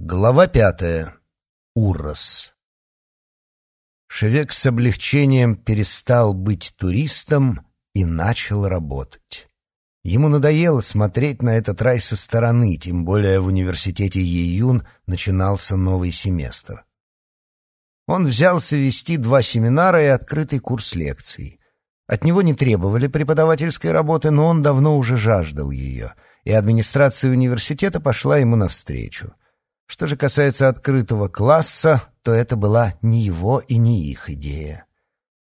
Глава пятая. Урос. Шевек с облегчением перестал быть туристом и начал работать. Ему надоело смотреть на этот рай со стороны, тем более в университете Еюн начинался новый семестр. Он взялся вести два семинара и открытый курс лекций. От него не требовали преподавательской работы, но он давно уже жаждал ее, и администрация университета пошла ему навстречу. Что же касается открытого класса, то это была не его и не их идея.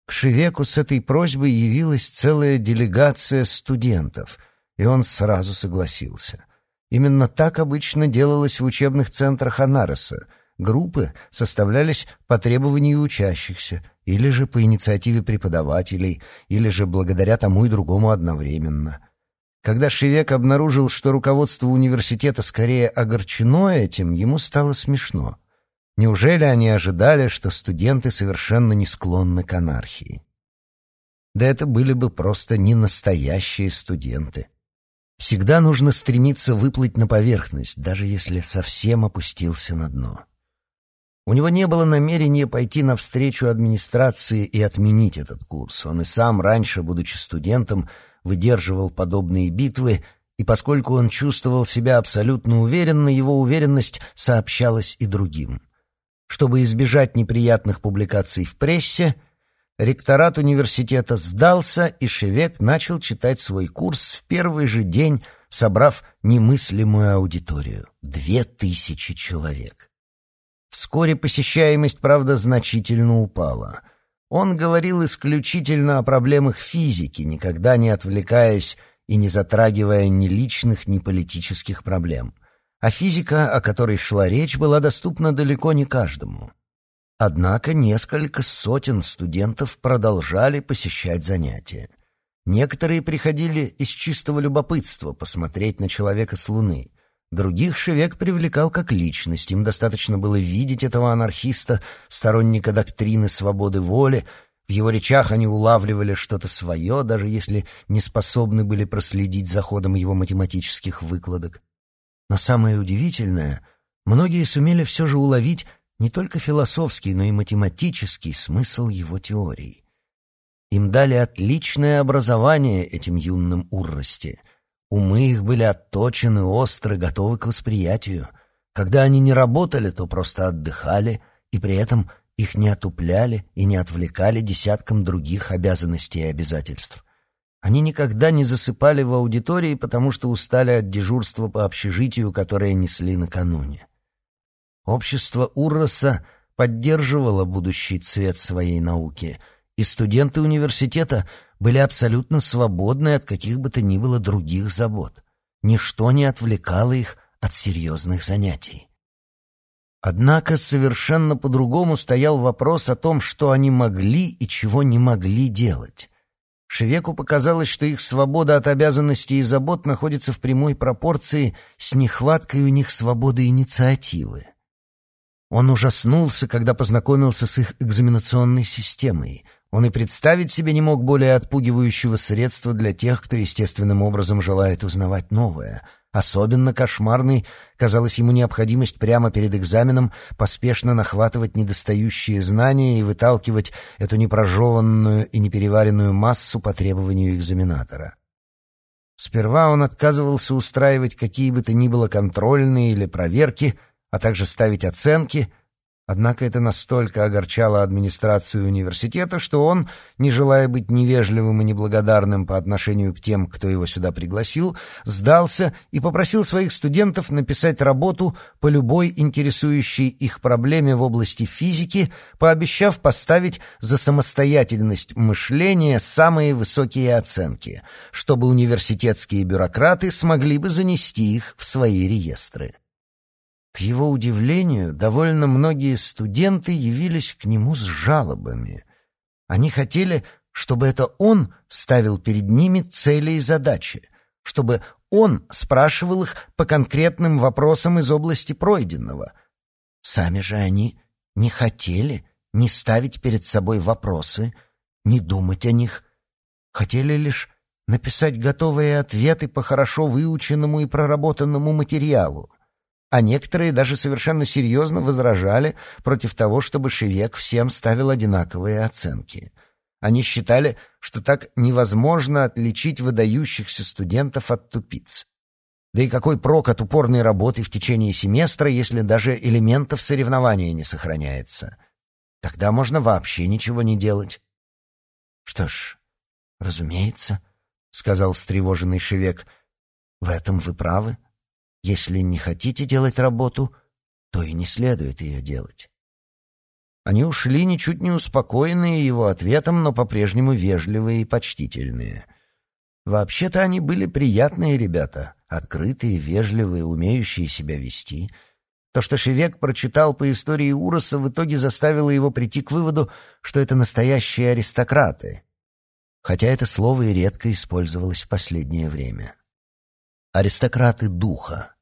К Шевеку с этой просьбой явилась целая делегация студентов, и он сразу согласился. Именно так обычно делалось в учебных центрах Анароса. Группы составлялись по требованию учащихся, или же по инициативе преподавателей, или же благодаря тому и другому одновременно — когда Шевек обнаружил, что руководство университета скорее огорчено этим, ему стало смешно. Неужели они ожидали, что студенты совершенно не склонны к анархии? Да это были бы просто не настоящие студенты. Всегда нужно стремиться выплыть на поверхность, даже если совсем опустился на дно. У него не было намерения пойти навстречу администрации и отменить этот курс. Он и сам раньше, будучи студентом, выдерживал подобные битвы, и поскольку он чувствовал себя абсолютно уверенно, его уверенность сообщалась и другим. Чтобы избежать неприятных публикаций в прессе, ректорат университета сдался, и Шевек начал читать свой курс в первый же день, собрав немыслимую аудиторию — две тысячи человек. Вскоре посещаемость, правда, значительно упала — он говорил исключительно о проблемах физики, никогда не отвлекаясь и не затрагивая ни личных, ни политических проблем. А физика, о которой шла речь, была доступна далеко не каждому. Однако несколько сотен студентов продолжали посещать занятия. Некоторые приходили из чистого любопытства посмотреть на человека с Луны. Других Шевек привлекал как личность, им достаточно было видеть этого анархиста, сторонника доктрины свободы воли, в его речах они улавливали что-то свое, даже если не способны были проследить за ходом его математических выкладок. Но самое удивительное, многие сумели все же уловить не только философский, но и математический смысл его теорий. Им дали отличное образование этим юным уррости — Умы их были отточены, остры, готовы к восприятию. Когда они не работали, то просто отдыхали, и при этом их не отупляли и не отвлекали десяткам других обязанностей и обязательств. Они никогда не засыпали в аудитории, потому что устали от дежурства по общежитию, которое несли накануне. Общество Урроса поддерживало будущий цвет своей науки, и студенты университета — были абсолютно свободны от каких бы то ни было других забот. Ничто не отвлекало их от серьезных занятий. Однако совершенно по-другому стоял вопрос о том, что они могли и чего не могли делать. Шевеку показалось, что их свобода от обязанностей и забот находится в прямой пропорции с нехваткой у них свободы инициативы. Он ужаснулся, когда познакомился с их экзаменационной системой — он и представить себе не мог более отпугивающего средства для тех, кто естественным образом желает узнавать новое. Особенно кошмарной казалась ему необходимость прямо перед экзаменом поспешно нахватывать недостающие знания и выталкивать эту непрожеванную и непереваренную массу по требованию экзаменатора. Сперва он отказывался устраивать какие бы то ни было контрольные или проверки, а также ставить оценки — Однако это настолько огорчало администрацию университета, что он, не желая быть невежливым и неблагодарным по отношению к тем, кто его сюда пригласил, сдался и попросил своих студентов написать работу по любой интересующей их проблеме в области физики, пообещав поставить за самостоятельность мышления самые высокие оценки, чтобы университетские бюрократы смогли бы занести их в свои реестры. К его удивлению, довольно многие студенты явились к нему с жалобами. Они хотели, чтобы это он ставил перед ними цели и задачи, чтобы он спрашивал их по конкретным вопросам из области пройденного. Сами же они не хотели не ставить перед собой вопросы, не думать о них, хотели лишь написать готовые ответы по хорошо выученному и проработанному материалу. А некоторые даже совершенно серьезно возражали против того, чтобы Шевек всем ставил одинаковые оценки. Они считали, что так невозможно отличить выдающихся студентов от тупиц. Да и какой прок от упорной работы в течение семестра, если даже элементов соревнования не сохраняется? Тогда можно вообще ничего не делать. Что ж, разумеется, — сказал встревоженный Шевек, — в этом вы правы. Если не хотите делать работу, то и не следует ее делать. Они ушли ничуть не успокоенные его ответом, но по-прежнему вежливые и почтительные. Вообще-то они были приятные ребята, открытые, вежливые, умеющие себя вести. То, что Шевек прочитал по истории Уроса, в итоге заставило его прийти к выводу, что это настоящие аристократы, хотя это слово и редко использовалось в последнее время. Аристократы духа.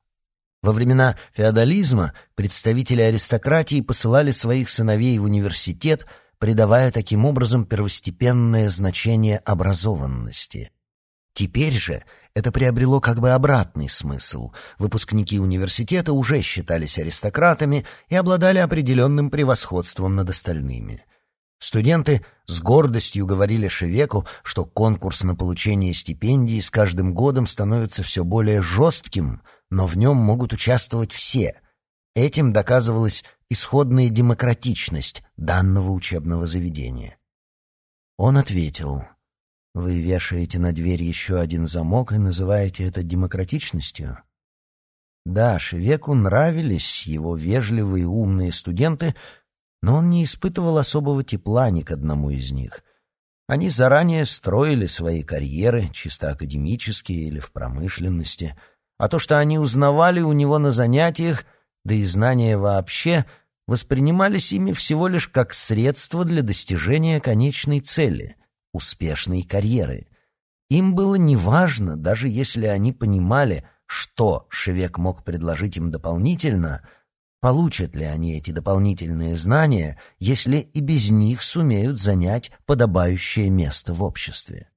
Во времена феодализма представители аристократии посылали своих сыновей в университет, придавая таким образом первостепенное значение образованности. Теперь же это приобрело как бы обратный смысл. Выпускники университета уже считались аристократами и обладали определенным превосходством над остальными – Студенты с гордостью говорили Шевеку, что конкурс на получение стипендии с каждым годом становится все более жестким, но в нем могут участвовать все. Этим доказывалась исходная демократичность данного учебного заведения. Он ответил, «Вы вешаете на дверь еще один замок и называете это демократичностью?» Да, Шевеку нравились его вежливые умные студенты, но он не испытывал особого тепла ни к одному из них. Они заранее строили свои карьеры, чисто академические или в промышленности, а то, что они узнавали у него на занятиях, да и знания вообще, воспринимались ими всего лишь как средство для достижения конечной цели — успешной карьеры. Им было неважно, даже если они понимали, что Шевек мог предложить им дополнительно — Получат ли они эти дополнительные знания, если и без них сумеют занять подобающее место в обществе?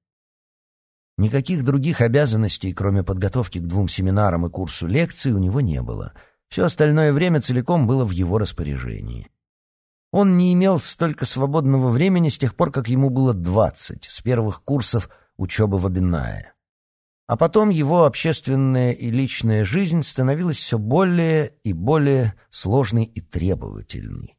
Никаких других обязанностей, кроме подготовки к двум семинарам и курсу лекций, у него не было. Все остальное время целиком было в его распоряжении. Он не имел столько свободного времени с тех пор, как ему было двадцать, с первых курсов учебы в Абинае. А потом его общественная и личная жизнь становилась все более и более сложной и требовательной.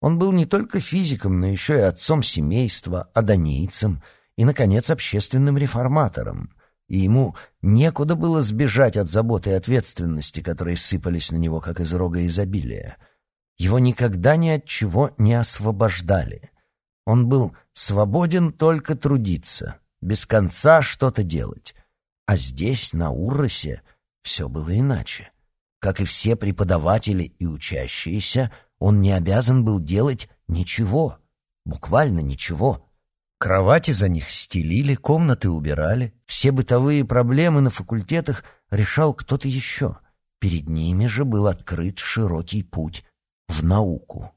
Он был не только физиком, но еще и отцом семейства, адонийцем и, наконец, общественным реформатором. И ему некуда было сбежать от заботы и ответственности, которые сыпались на него, как из рога изобилия. Его никогда ни от чего не освобождали. Он был свободен только трудиться, без конца что-то делать. А здесь, на Урросе, все было иначе. Как и все преподаватели и учащиеся, он не обязан был делать ничего, буквально ничего. Кровати за них стелили, комнаты убирали, все бытовые проблемы на факультетах решал кто-то еще. Перед ними же был открыт широкий путь в науку.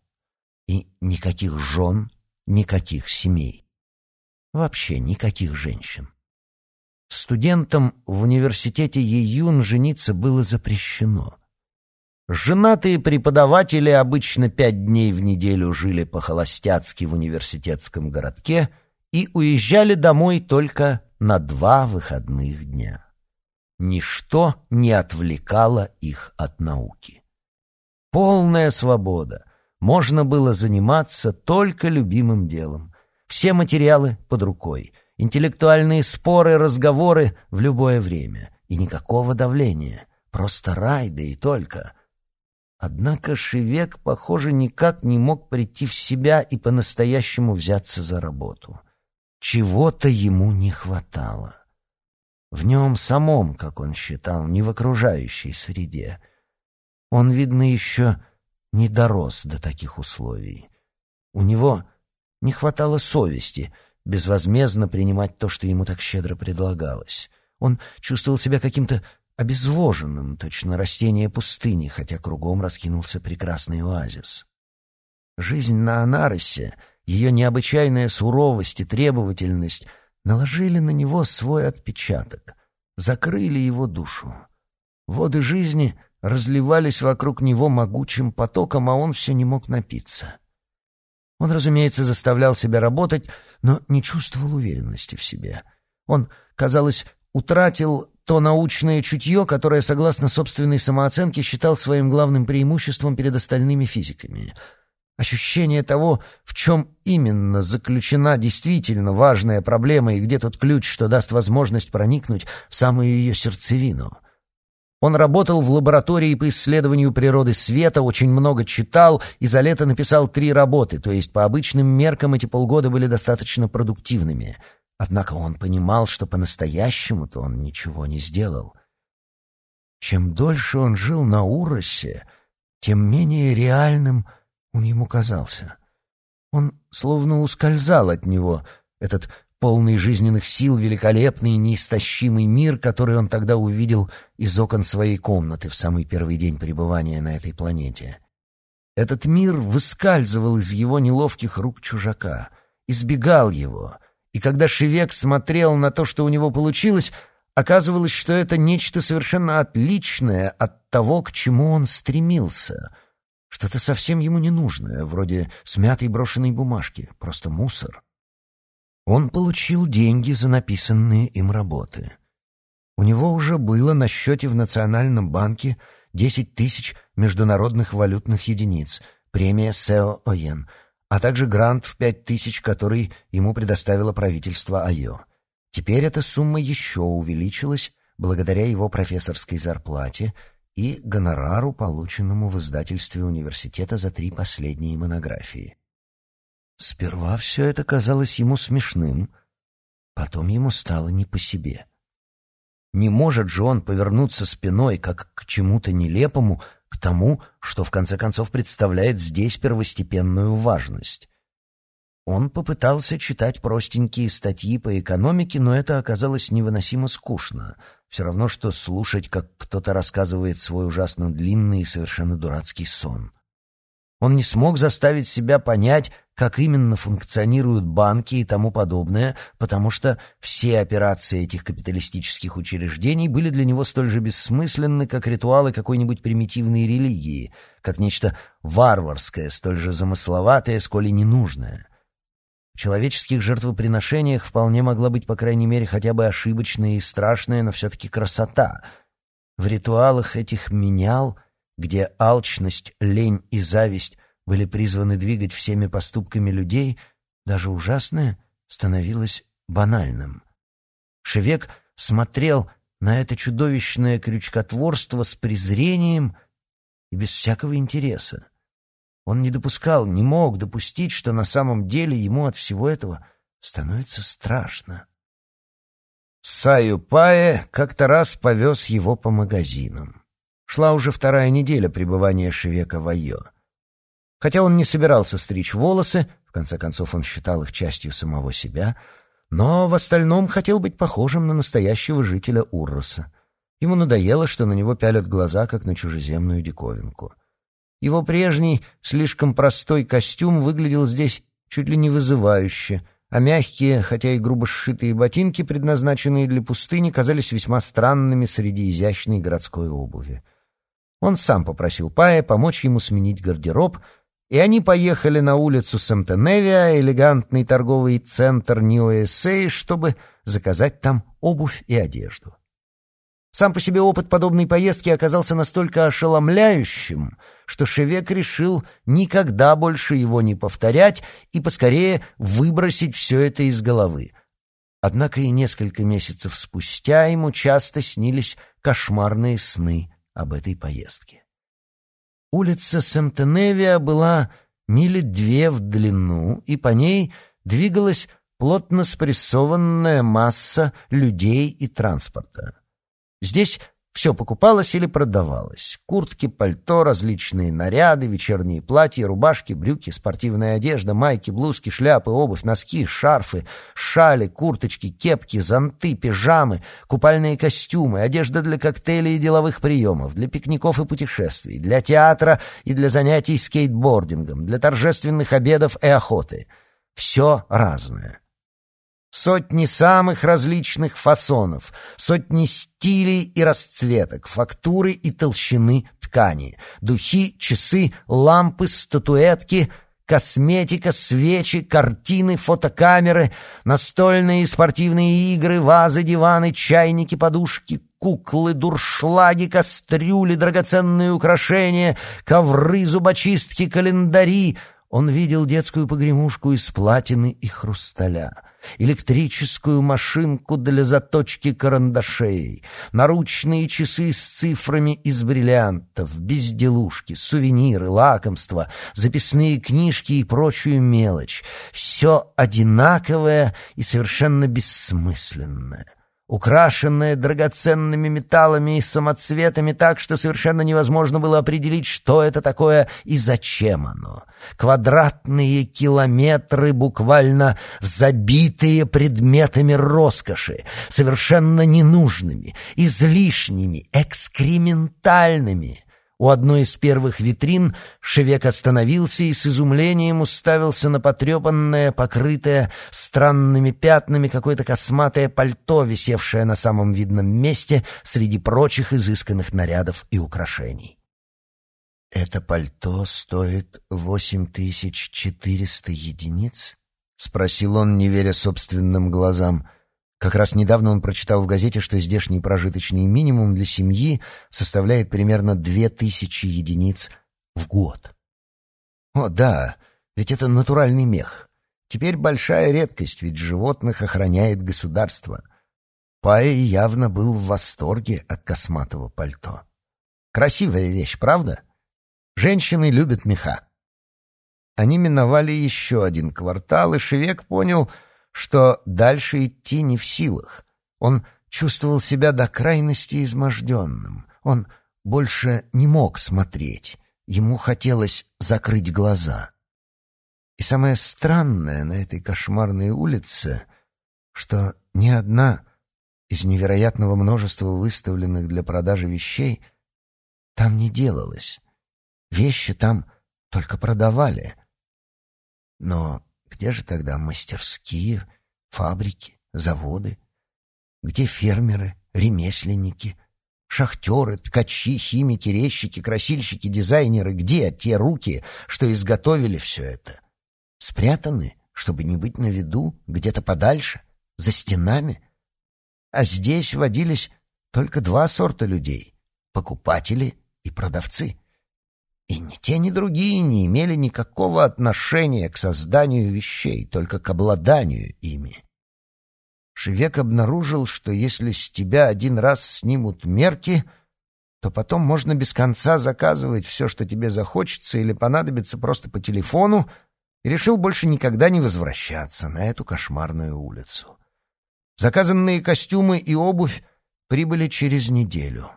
И никаких жен, никаких семей. Вообще никаких женщин. Студентам в университете Еюн жениться было запрещено. Женатые преподаватели обычно пять дней в неделю жили по-холостяцки в университетском городке и уезжали домой только на два выходных дня. Ничто не отвлекало их от науки. Полная свобода. Можно было заниматься только любимым делом. Все материалы под рукой — Интеллектуальные споры, разговоры в любое время. И никакого давления. Просто рай, да и только. Однако Шевек, похоже, никак не мог прийти в себя и по-настоящему взяться за работу. Чего-то ему не хватало. В нем самом, как он считал, не в окружающей среде. Он, видно, еще не дорос до таких условий. У него не хватало совести — безвозмездно принимать то, что ему так щедро предлагалось. Он чувствовал себя каким-то обезвоженным, точно растение пустыни, хотя кругом раскинулся прекрасный оазис. Жизнь на Анаросе, ее необычайная суровость и требовательность наложили на него свой отпечаток, закрыли его душу. Воды жизни разливались вокруг него могучим потоком, а он все не мог напиться. Он, разумеется, заставлял себя работать, но не чувствовал уверенности в себе. Он, казалось, утратил то научное чутье, которое, согласно собственной самооценке, считал своим главным преимуществом перед остальными физиками. Ощущение того, в чем именно заключена действительно важная проблема и где тот ключ, что даст возможность проникнуть в самую ее сердцевину — он работал в лаборатории по исследованию природы света, очень много читал и за лето написал три работы, то есть по обычным меркам эти полгода были достаточно продуктивными. Однако он понимал, что по-настоящему-то он ничего не сделал. Чем дольше он жил на Уросе, тем менее реальным он ему казался. Он словно ускользал от него, этот полный жизненных сил, великолепный неистощимый мир, который он тогда увидел из окон своей комнаты в самый первый день пребывания на этой планете. Этот мир выскальзывал из его неловких рук чужака, избегал его, и когда Шевек смотрел на то, что у него получилось, оказывалось, что это нечто совершенно отличное от того, к чему он стремился — что-то совсем ему ненужное, вроде смятой брошенной бумажки, просто мусор. Он получил деньги за написанные им работы. У него уже было на счете в Национальном банке 10 тысяч международных валютных единиц, премия Сео Оен, а также грант в 5 тысяч, который ему предоставило правительство Айо. Теперь эта сумма еще увеличилась благодаря его профессорской зарплате и гонорару, полученному в издательстве университета за три последние монографии. Сперва все это казалось ему смешным, потом ему стало не по себе. Не может же он повернуться спиной, как к чему-то нелепому, к тому, что в конце концов представляет здесь первостепенную важность. Он попытался читать простенькие статьи по экономике, но это оказалось невыносимо скучно. Все равно, что слушать, как кто-то рассказывает свой ужасно длинный и совершенно дурацкий сон. Он не смог заставить себя понять, как именно функционируют банки и тому подобное, потому что все операции этих капиталистических учреждений были для него столь же бессмысленны, как ритуалы какой-нибудь примитивной религии, как нечто варварское, столь же замысловатое, сколь и ненужное. В человеческих жертвоприношениях вполне могла быть, по крайней мере, хотя бы ошибочная и страшная, но все-таки красота. В ритуалах этих менял, где алчность, лень и зависть были призваны двигать всеми поступками людей, даже ужасное становилось банальным. Шевек смотрел на это чудовищное крючкотворство с презрением и без всякого интереса. Он не допускал, не мог допустить, что на самом деле ему от всего этого становится страшно. Саю Пае как-то раз повез его по магазинам. Шла уже вторая неделя пребывания Шевека в Айо. Хотя он не собирался стричь волосы, в конце концов он считал их частью самого себя, но в остальном хотел быть похожим на настоящего жителя Урроса. Ему надоело, что на него пялят глаза, как на чужеземную диковинку. Его прежний, слишком простой костюм выглядел здесь чуть ли не вызывающе, а мягкие, хотя и грубо сшитые ботинки, предназначенные для пустыни, казались весьма странными среди изящной городской обуви. Он сам попросил Пая помочь ему сменить гардероб — и они поехали на улицу Сэмтеневия, элегантный торговый центр Нью-Эссей, чтобы заказать там обувь и одежду. Сам по себе опыт подобной поездки оказался настолько ошеломляющим, что Шевек решил никогда больше его не повторять и поскорее выбросить все это из головы. Однако и несколько месяцев спустя ему часто снились кошмарные сны об этой поездке. Улица Сентеневия была мили две в длину, и по ней двигалась плотно спрессованная масса людей и транспорта. Здесь все покупалось или продавалось. Куртки, пальто, различные наряды, вечерние платья, рубашки, брюки, спортивная одежда, майки, блузки, шляпы, обувь, носки, шарфы, шали, курточки, кепки, зонты, пижамы, купальные костюмы, одежда для коктейлей и деловых приемов, для пикников и путешествий, для театра и для занятий скейтбордингом, для торжественных обедов и охоты. Все разное. Сотни самых различных фасонов, сотни стилей и расцветок, фактуры и толщины ткани, духи, часы, лампы, статуэтки, косметика, свечи, картины, фотокамеры, настольные и спортивные игры, вазы, диваны, чайники, подушки, куклы, дуршлаги, кастрюли, драгоценные украшения, ковры, зубочистки, календари. Он видел детскую погремушку из платины и хрусталя — электрическую машинку для заточки карандашей, наручные часы с цифрами из бриллиантов, безделушки, сувениры, лакомства, записные книжки и прочую мелочь. Все одинаковое и совершенно бессмысленное украшенное драгоценными металлами и самоцветами так, что совершенно невозможно было определить, что это такое и зачем оно. Квадратные километры, буквально забитые предметами роскоши, совершенно ненужными, излишними, экскрементальными — у одной из первых витрин Шевек остановился и с изумлением уставился на потрепанное, покрытое странными пятнами какое-то косматое пальто, висевшее на самом видном месте среди прочих изысканных нарядов и украшений. «Это пальто стоит восемь тысяч четыреста единиц?» — спросил он, не веря собственным глазам. Как раз недавно он прочитал в газете, что здешний прожиточный минимум для семьи составляет примерно две тысячи единиц в год. О, да, ведь это натуральный мех. Теперь большая редкость, ведь животных охраняет государство. Пай явно был в восторге от косматого пальто. Красивая вещь, правда? Женщины любят меха. Они миновали еще один квартал, и Шевек понял — что дальше идти не в силах. Он чувствовал себя до крайности изможденным. Он больше не мог смотреть. Ему хотелось закрыть глаза. И самое странное на этой кошмарной улице, что ни одна из невероятного множества выставленных для продажи вещей там не делалась. Вещи там только продавали. Но где же тогда мастерские, фабрики, заводы? Где фермеры, ремесленники, шахтеры, ткачи, химики, резчики, красильщики, дизайнеры? Где те руки, что изготовили все это? Спрятаны, чтобы не быть на виду, где-то подальше, за стенами? А здесь водились только два сорта людей — покупатели и продавцы — и ни те, ни другие не имели никакого отношения к созданию вещей, только к обладанию ими. Шевек обнаружил, что если с тебя один раз снимут мерки, то потом можно без конца заказывать все, что тебе захочется или понадобится просто по телефону, и решил больше никогда не возвращаться на эту кошмарную улицу. Заказанные костюмы и обувь прибыли через неделю.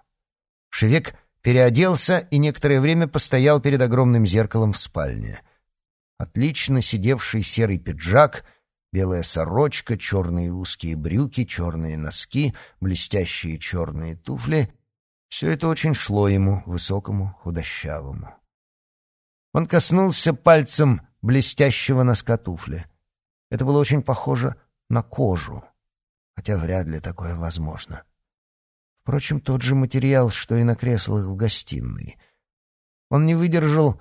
Шевек переоделся и некоторое время постоял перед огромным зеркалом в спальне. Отлично сидевший серый пиджак, белая сорочка, черные узкие брюки, черные носки, блестящие черные туфли — все это очень шло ему, высокому, худощавому. Он коснулся пальцем блестящего носка туфли. Это было очень похоже на кожу, хотя вряд ли такое возможно. Впрочем, тот же материал, что и на креслах в гостиной. Он не выдержал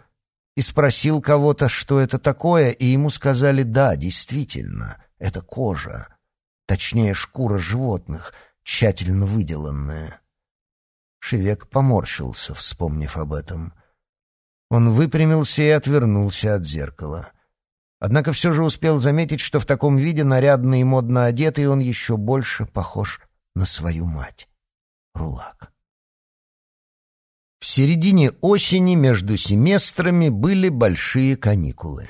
и спросил кого-то, что это такое, и ему сказали «да, действительно, это кожа, точнее шкура животных, тщательно выделанная». Шевек поморщился, вспомнив об этом. Он выпрямился и отвернулся от зеркала. Однако все же успел заметить, что в таком виде нарядно и модно одетый он еще больше похож на свою мать. Рулак. В середине осени между семестрами были большие каникулы.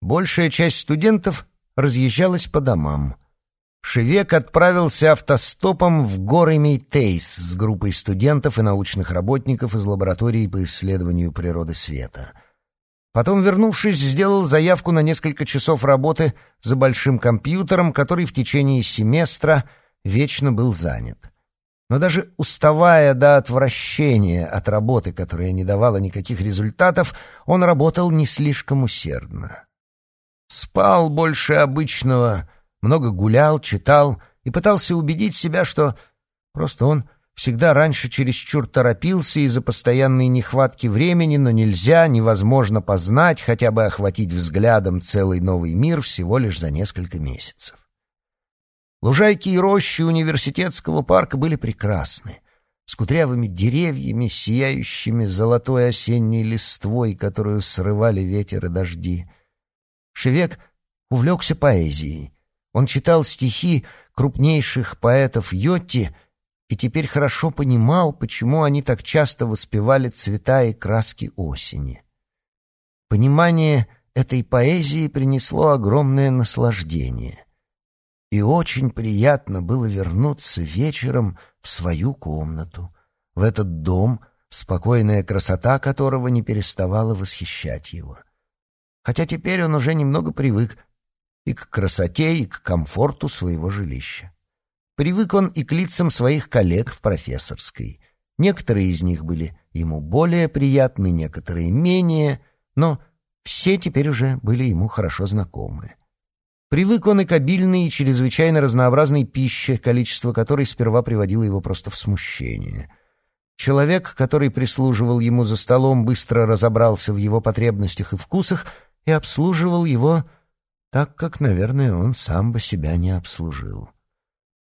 Большая часть студентов разъезжалась по домам. Шевек отправился автостопом в горы Мейтейс с группой студентов и научных работников из лаборатории по исследованию природы света. Потом, вернувшись, сделал заявку на несколько часов работы за большим компьютером, который в течение семестра вечно был занят. Но даже уставая до отвращения от работы, которая не давала никаких результатов, он работал не слишком усердно. Спал больше обычного, много гулял, читал и пытался убедить себя, что просто он всегда раньше чересчур торопился из-за постоянной нехватки времени, но нельзя, невозможно познать, хотя бы охватить взглядом целый новый мир всего лишь за несколько месяцев. Лужайки и рощи университетского парка были прекрасны, с кудрявыми деревьями, сияющими золотой осенней листвой, которую срывали ветер и дожди. Шевек увлекся поэзией. Он читал стихи крупнейших поэтов Йотти и теперь хорошо понимал, почему они так часто воспевали цвета и краски осени. Понимание этой поэзии принесло огромное наслаждение. И очень приятно было вернуться вечером в свою комнату, в этот дом, спокойная красота которого не переставала восхищать его. Хотя теперь он уже немного привык и к красоте, и к комфорту своего жилища. Привык он и к лицам своих коллег в профессорской. Некоторые из них были ему более приятны, некоторые менее, но все теперь уже были ему хорошо знакомы. Привык он и к обильной и чрезвычайно разнообразной пище, количество которой сперва приводило его просто в смущение. Человек, который прислуживал ему за столом, быстро разобрался в его потребностях и вкусах и обслуживал его так, как, наверное, он сам бы себя не обслужил.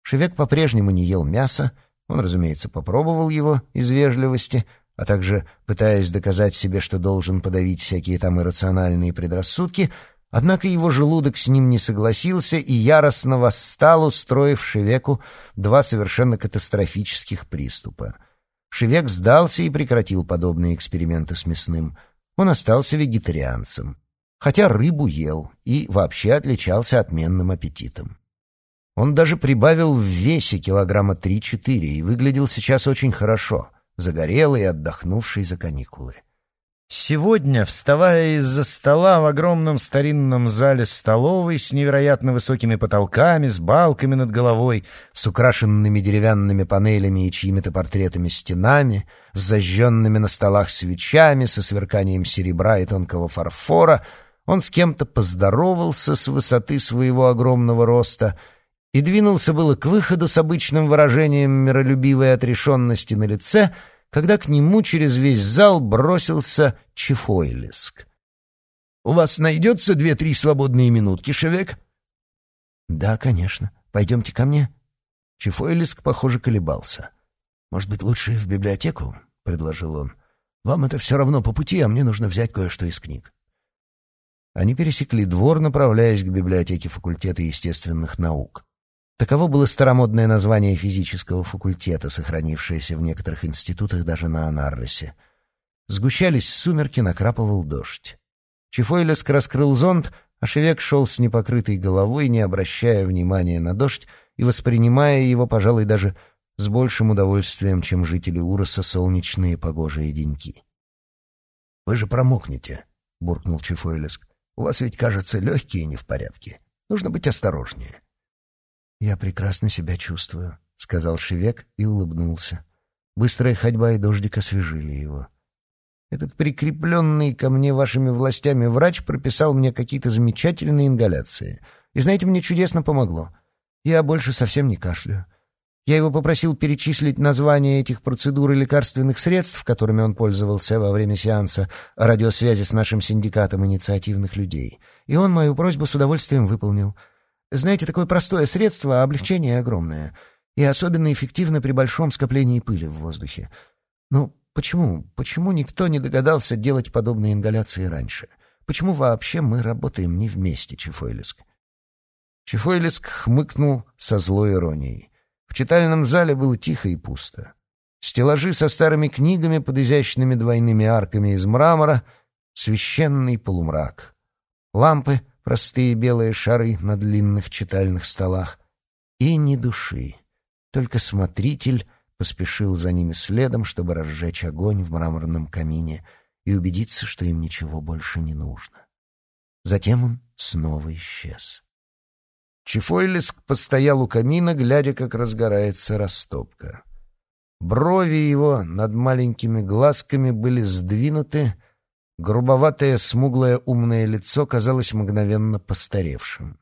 Шевек по-прежнему не ел мясо, он, разумеется, попробовал его из вежливости, а также, пытаясь доказать себе, что должен подавить всякие там иррациональные предрассудки, однако его желудок с ним не согласился и яростно восстал, устроив Шевеку два совершенно катастрофических приступа. Шевек сдался и прекратил подобные эксперименты с мясным. Он остался вегетарианцем, хотя рыбу ел и вообще отличался отменным аппетитом. Он даже прибавил в весе килограмма три-четыре и выглядел сейчас очень хорошо, загорелый и отдохнувший за каникулы. Сегодня, вставая из-за стола в огромном старинном зале столовой с невероятно высокими потолками, с балками над головой, с украшенными деревянными панелями и чьими-то портретами стенами, с зажженными на столах свечами, со сверканием серебра и тонкого фарфора, он с кем-то поздоровался с высоты своего огромного роста — и двинулся было к выходу с обычным выражением миролюбивой отрешенности на лице, когда к нему через весь зал бросился Чефойлиск. «У вас найдется две-три свободные минутки, Шевек?» «Да, конечно. Пойдемте ко мне». Чефойлиск, похоже, колебался. «Может быть, лучше в библиотеку?» — предложил он. «Вам это все равно по пути, а мне нужно взять кое-что из книг». Они пересекли двор, направляясь к библиотеке факультета естественных наук. Таково было старомодное название физического факультета, сохранившееся в некоторых институтах даже на Анарросе. Сгущались сумерки, накрапывал дождь. Чифойлеск раскрыл зонт, а Шевек шел с непокрытой головой, не обращая внимания на дождь и воспринимая его, пожалуй, даже с большим удовольствием, чем жители Уроса солнечные погожие деньки. «Вы же промокнете», — буркнул Чифойлеск. «У вас ведь, кажется, легкие не в порядке. Нужно быть осторожнее». «Я прекрасно себя чувствую», — сказал Шевек и улыбнулся. Быстрая ходьба и дождик освежили его. «Этот прикрепленный ко мне вашими властями врач прописал мне какие-то замечательные ингаляции. И знаете, мне чудесно помогло. Я больше совсем не кашляю. Я его попросил перечислить названия этих процедур и лекарственных средств, которыми он пользовался во время сеанса радиосвязи с нашим синдикатом инициативных людей. И он мою просьбу с удовольствием выполнил». Знаете, такое простое средство, а облегчение огромное. И особенно эффективно при большом скоплении пыли в воздухе. Ну, почему? Почему никто не догадался делать подобные ингаляции раньше? Почему вообще мы работаем не вместе, Чефойлиск? Чефойлиск хмыкнул со злой иронией. В читальном зале было тихо и пусто. Стеллажи со старыми книгами под изящными двойными арками из мрамора, священный полумрак. Лампы — простые белые шары на длинных читальных столах, и ни души. Только смотритель поспешил за ними следом, чтобы разжечь огонь в мраморном камине и убедиться, что им ничего больше не нужно. Затем он снова исчез. Чифойлиск постоял у камина, глядя, как разгорается растопка. Брови его над маленькими глазками были сдвинуты, Грубоватое, смуглое, умное лицо казалось мгновенно постаревшим.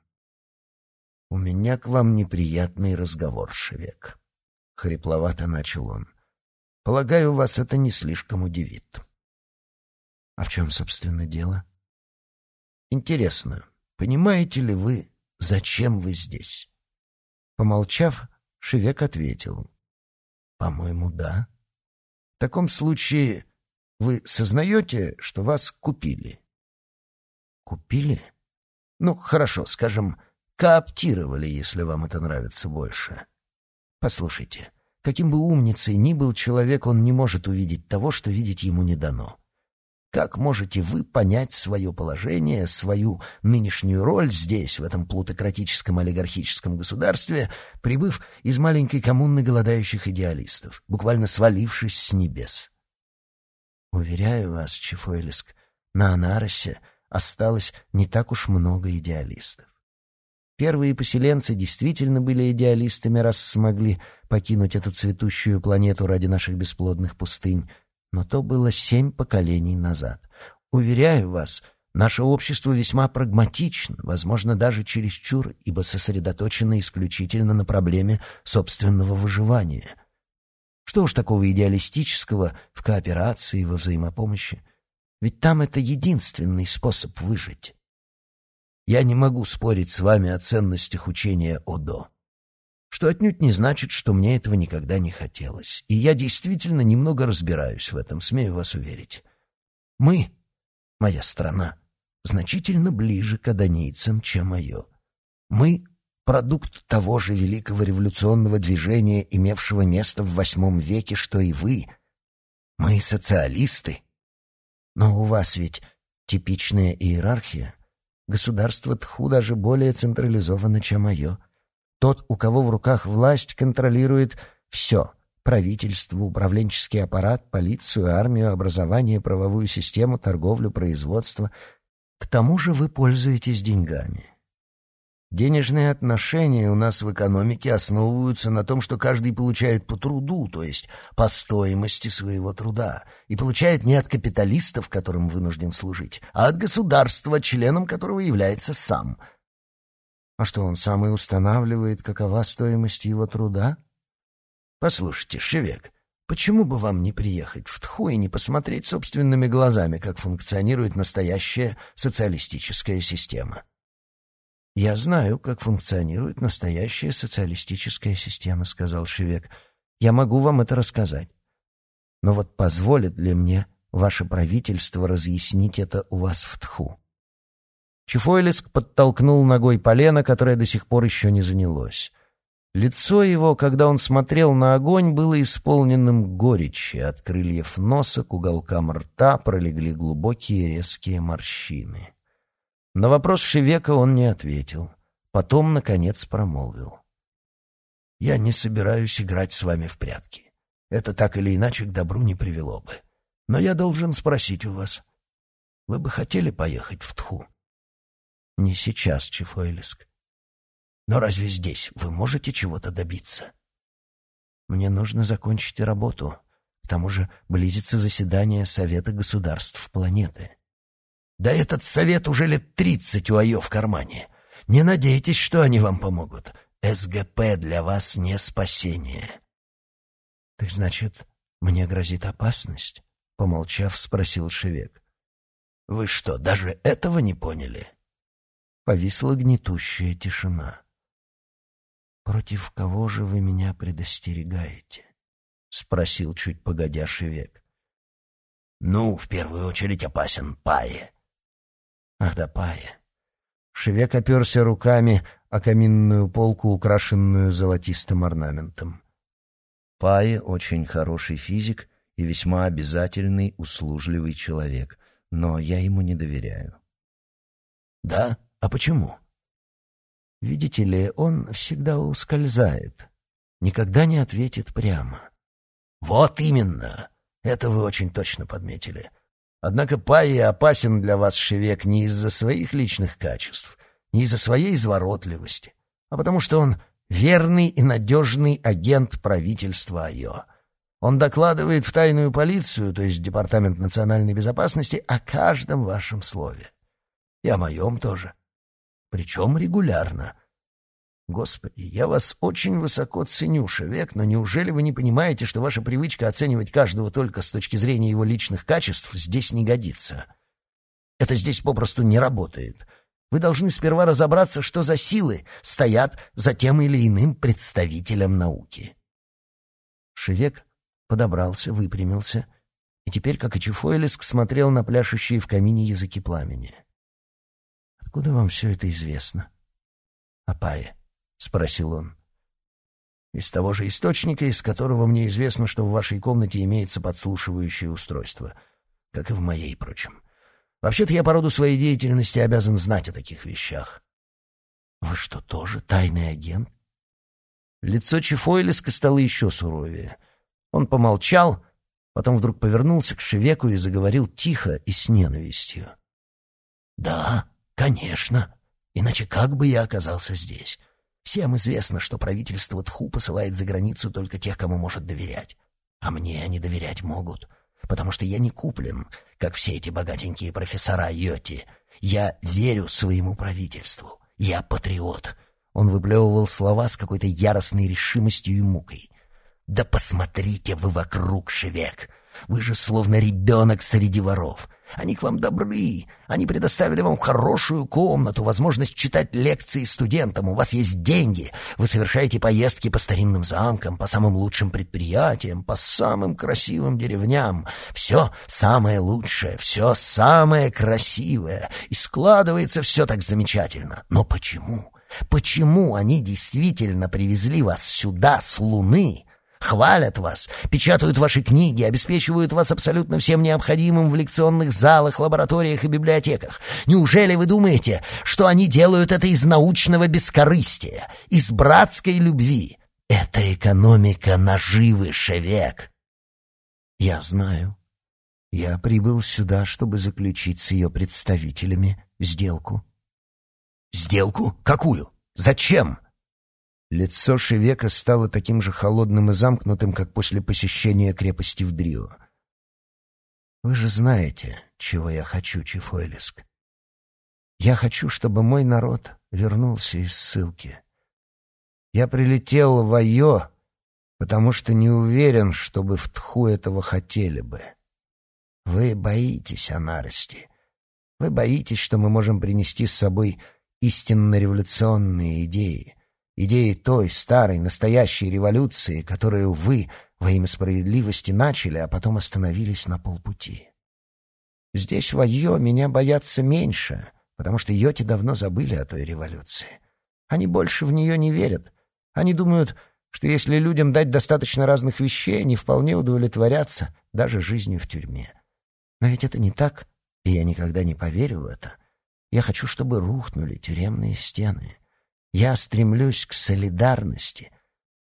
«У меня к вам неприятный разговор, Шевек», — хрипловато начал он. «Полагаю, вас это не слишком удивит». «А в чем, собственно, дело?» «Интересно, понимаете ли вы, зачем вы здесь?» Помолчав, Шевек ответил. «По-моему, да. В таком случае вы сознаете, что вас купили?» «Купили?» «Ну, хорошо, скажем, кооптировали, если вам это нравится больше. Послушайте, каким бы умницей ни был человек, он не может увидеть того, что видеть ему не дано. Как можете вы понять свое положение, свою нынешнюю роль здесь, в этом плутократическом олигархическом государстве, прибыв из маленькой коммуны голодающих идеалистов, буквально свалившись с небес? Уверяю вас, Чефойлиск, на Анаросе осталось не так уж много идеалистов. Первые поселенцы действительно были идеалистами, раз смогли покинуть эту цветущую планету ради наших бесплодных пустынь, но то было семь поколений назад. Уверяю вас, наше общество весьма прагматично, возможно, даже чересчур, ибо сосредоточено исключительно на проблеме собственного выживания. Что уж такого идеалистического в кооперации, во взаимопомощи? Ведь там это единственный способ выжить. Я не могу спорить с вами о ценностях учения Одо что отнюдь не значит, что мне этого никогда не хотелось. И я действительно немного разбираюсь в этом, смею вас уверить. Мы, моя страна, значительно ближе к адонийцам, чем мое. Мы — продукт того же великого революционного движения, имевшего место в восьмом веке, что и вы. Мы — социалисты. Но у вас ведь типичная иерархия. Государство Тху даже более централизовано, чем мое — тот, у кого в руках власть, контролирует все — правительство, управленческий аппарат, полицию, армию, образование, правовую систему, торговлю, производство. К тому же вы пользуетесь деньгами. Денежные отношения у нас в экономике основываются на том, что каждый получает по труду, то есть по стоимости своего труда, и получает не от капиталистов, которым вынужден служить, а от государства, членом которого является сам – а что, он сам и устанавливает, какова стоимость его труда? Послушайте, Шевек, почему бы вам не приехать в Тху и не посмотреть собственными глазами, как функционирует настоящая социалистическая система? «Я знаю, как функционирует настоящая социалистическая система», — сказал Шевек. «Я могу вам это рассказать. Но вот позволит ли мне ваше правительство разъяснить это у вас в Тху?» Чифойлиск подтолкнул ногой полено, которое до сих пор еще не занялось. Лицо его, когда он смотрел на огонь, было исполненным горечи. От крыльев носа к уголкам рта пролегли глубокие резкие морщины. На вопрос Шевека он не ответил. Потом, наконец, промолвил. «Я не собираюсь играть с вами в прятки. Это так или иначе к добру не привело бы. Но я должен спросить у вас, вы бы хотели поехать в Тху?» Не сейчас, Чифойлиск. Но разве здесь вы можете чего-то добиться? Мне нужно закончить работу. К тому же близится заседание Совета государств планеты. Да этот совет уже лет тридцать у Айо в кармане. Не надейтесь, что они вам помогут. СГП для вас не спасение. Так значит, мне грозит опасность? Помолчав, спросил Шевек. Вы что, даже этого не поняли? Повисла гнетущая тишина. «Против кого же вы меня предостерегаете?» — спросил чуть погодя Шевек. «Ну, в первую очередь опасен Пае». «Ах да, Пае». Шевек оперся руками о каминную полку, украшенную золотистым орнаментом. Пае очень хороший физик и весьма обязательный, услужливый человек, но я ему не доверяю. «Да?» А почему? Видите ли, он всегда ускользает, никогда не ответит прямо. Вот именно. Это вы очень точно подметили. Однако Паи опасен для вас, Шевек, не из-за своих личных качеств, не из-за своей изворотливости, а потому что он верный и надежный агент правительства Айо. Он докладывает в тайную полицию, то есть Департамент национальной безопасности, о каждом вашем слове. И о моем тоже причем регулярно. Господи, я вас очень высоко ценю, Шевек, но неужели вы не понимаете, что ваша привычка оценивать каждого только с точки зрения его личных качеств здесь не годится? Это здесь попросту не работает. Вы должны сперва разобраться, что за силы стоят за тем или иным представителем науки. Шевек подобрался, выпрямился, и теперь, как и Чуфойлиск, смотрел на пляшущие в камине языки пламени. «Откуда вам все это известно?» «Апае», — спросил он. «Из того же источника, из которого мне известно, что в вашей комнате имеется подслушивающее устройство, как и в моей, прочем. Вообще-то я по роду своей деятельности обязан знать о таких вещах». «Вы что, тоже тайный агент?» Лицо Чифойлиска стало еще суровее. Он помолчал, потом вдруг повернулся к Шевеку и заговорил тихо и с ненавистью. «Да, конечно. Иначе как бы я оказался здесь? Всем известно, что правительство Тху посылает за границу только тех, кому может доверять. А мне они доверять могут, потому что я не куплен, как все эти богатенькие профессора Йоти. Я верю своему правительству. Я патриот. Он выплевывал слова с какой-то яростной решимостью и мукой. «Да посмотрите вы вокруг, Шевек! Вы же словно ребенок среди воров. Они к вам добры. Они предоставили вам хорошую комнату, возможность читать лекции студентам. У вас есть деньги. Вы совершаете поездки по старинным замкам, по самым лучшим предприятиям, по самым красивым деревням. Все самое лучшее, все самое красивое. И складывается все так замечательно. Но почему? Почему они действительно привезли вас сюда с Луны, хвалят вас, печатают ваши книги, обеспечивают вас абсолютно всем необходимым в лекционных залах, лабораториях и библиотеках? Неужели вы думаете, что они делают это из научного бескорыстия, из братской любви? Это экономика наживы, Шевек. Я знаю. Я прибыл сюда, чтобы заключить с ее представителями сделку. «Сделку? Какую? Зачем?» Лицо Шевека стало таким же холодным и замкнутым, как после посещения крепости в Дрио. «Вы же знаете, чего я хочу, Чифойлиск. Я хочу, чтобы мой народ вернулся из ссылки. Я прилетел в Айо, потому что не уверен, чтобы в Тху этого хотели бы. Вы боитесь Анарости. Вы боитесь, что мы можем принести с собой истинно революционные идеи, идеи той старой, настоящей революции, которую вы во имя справедливости начали, а потом остановились на полпути. Здесь, в Айо, меня боятся меньше, потому что йоти давно забыли о той революции. Они больше в нее не верят. Они думают, что если людям дать достаточно разных вещей, они вполне удовлетворятся даже жизнью в тюрьме. Но ведь это не так, и я никогда не поверю в это. Я хочу, чтобы рухнули тюремные стены. Я стремлюсь к солидарности,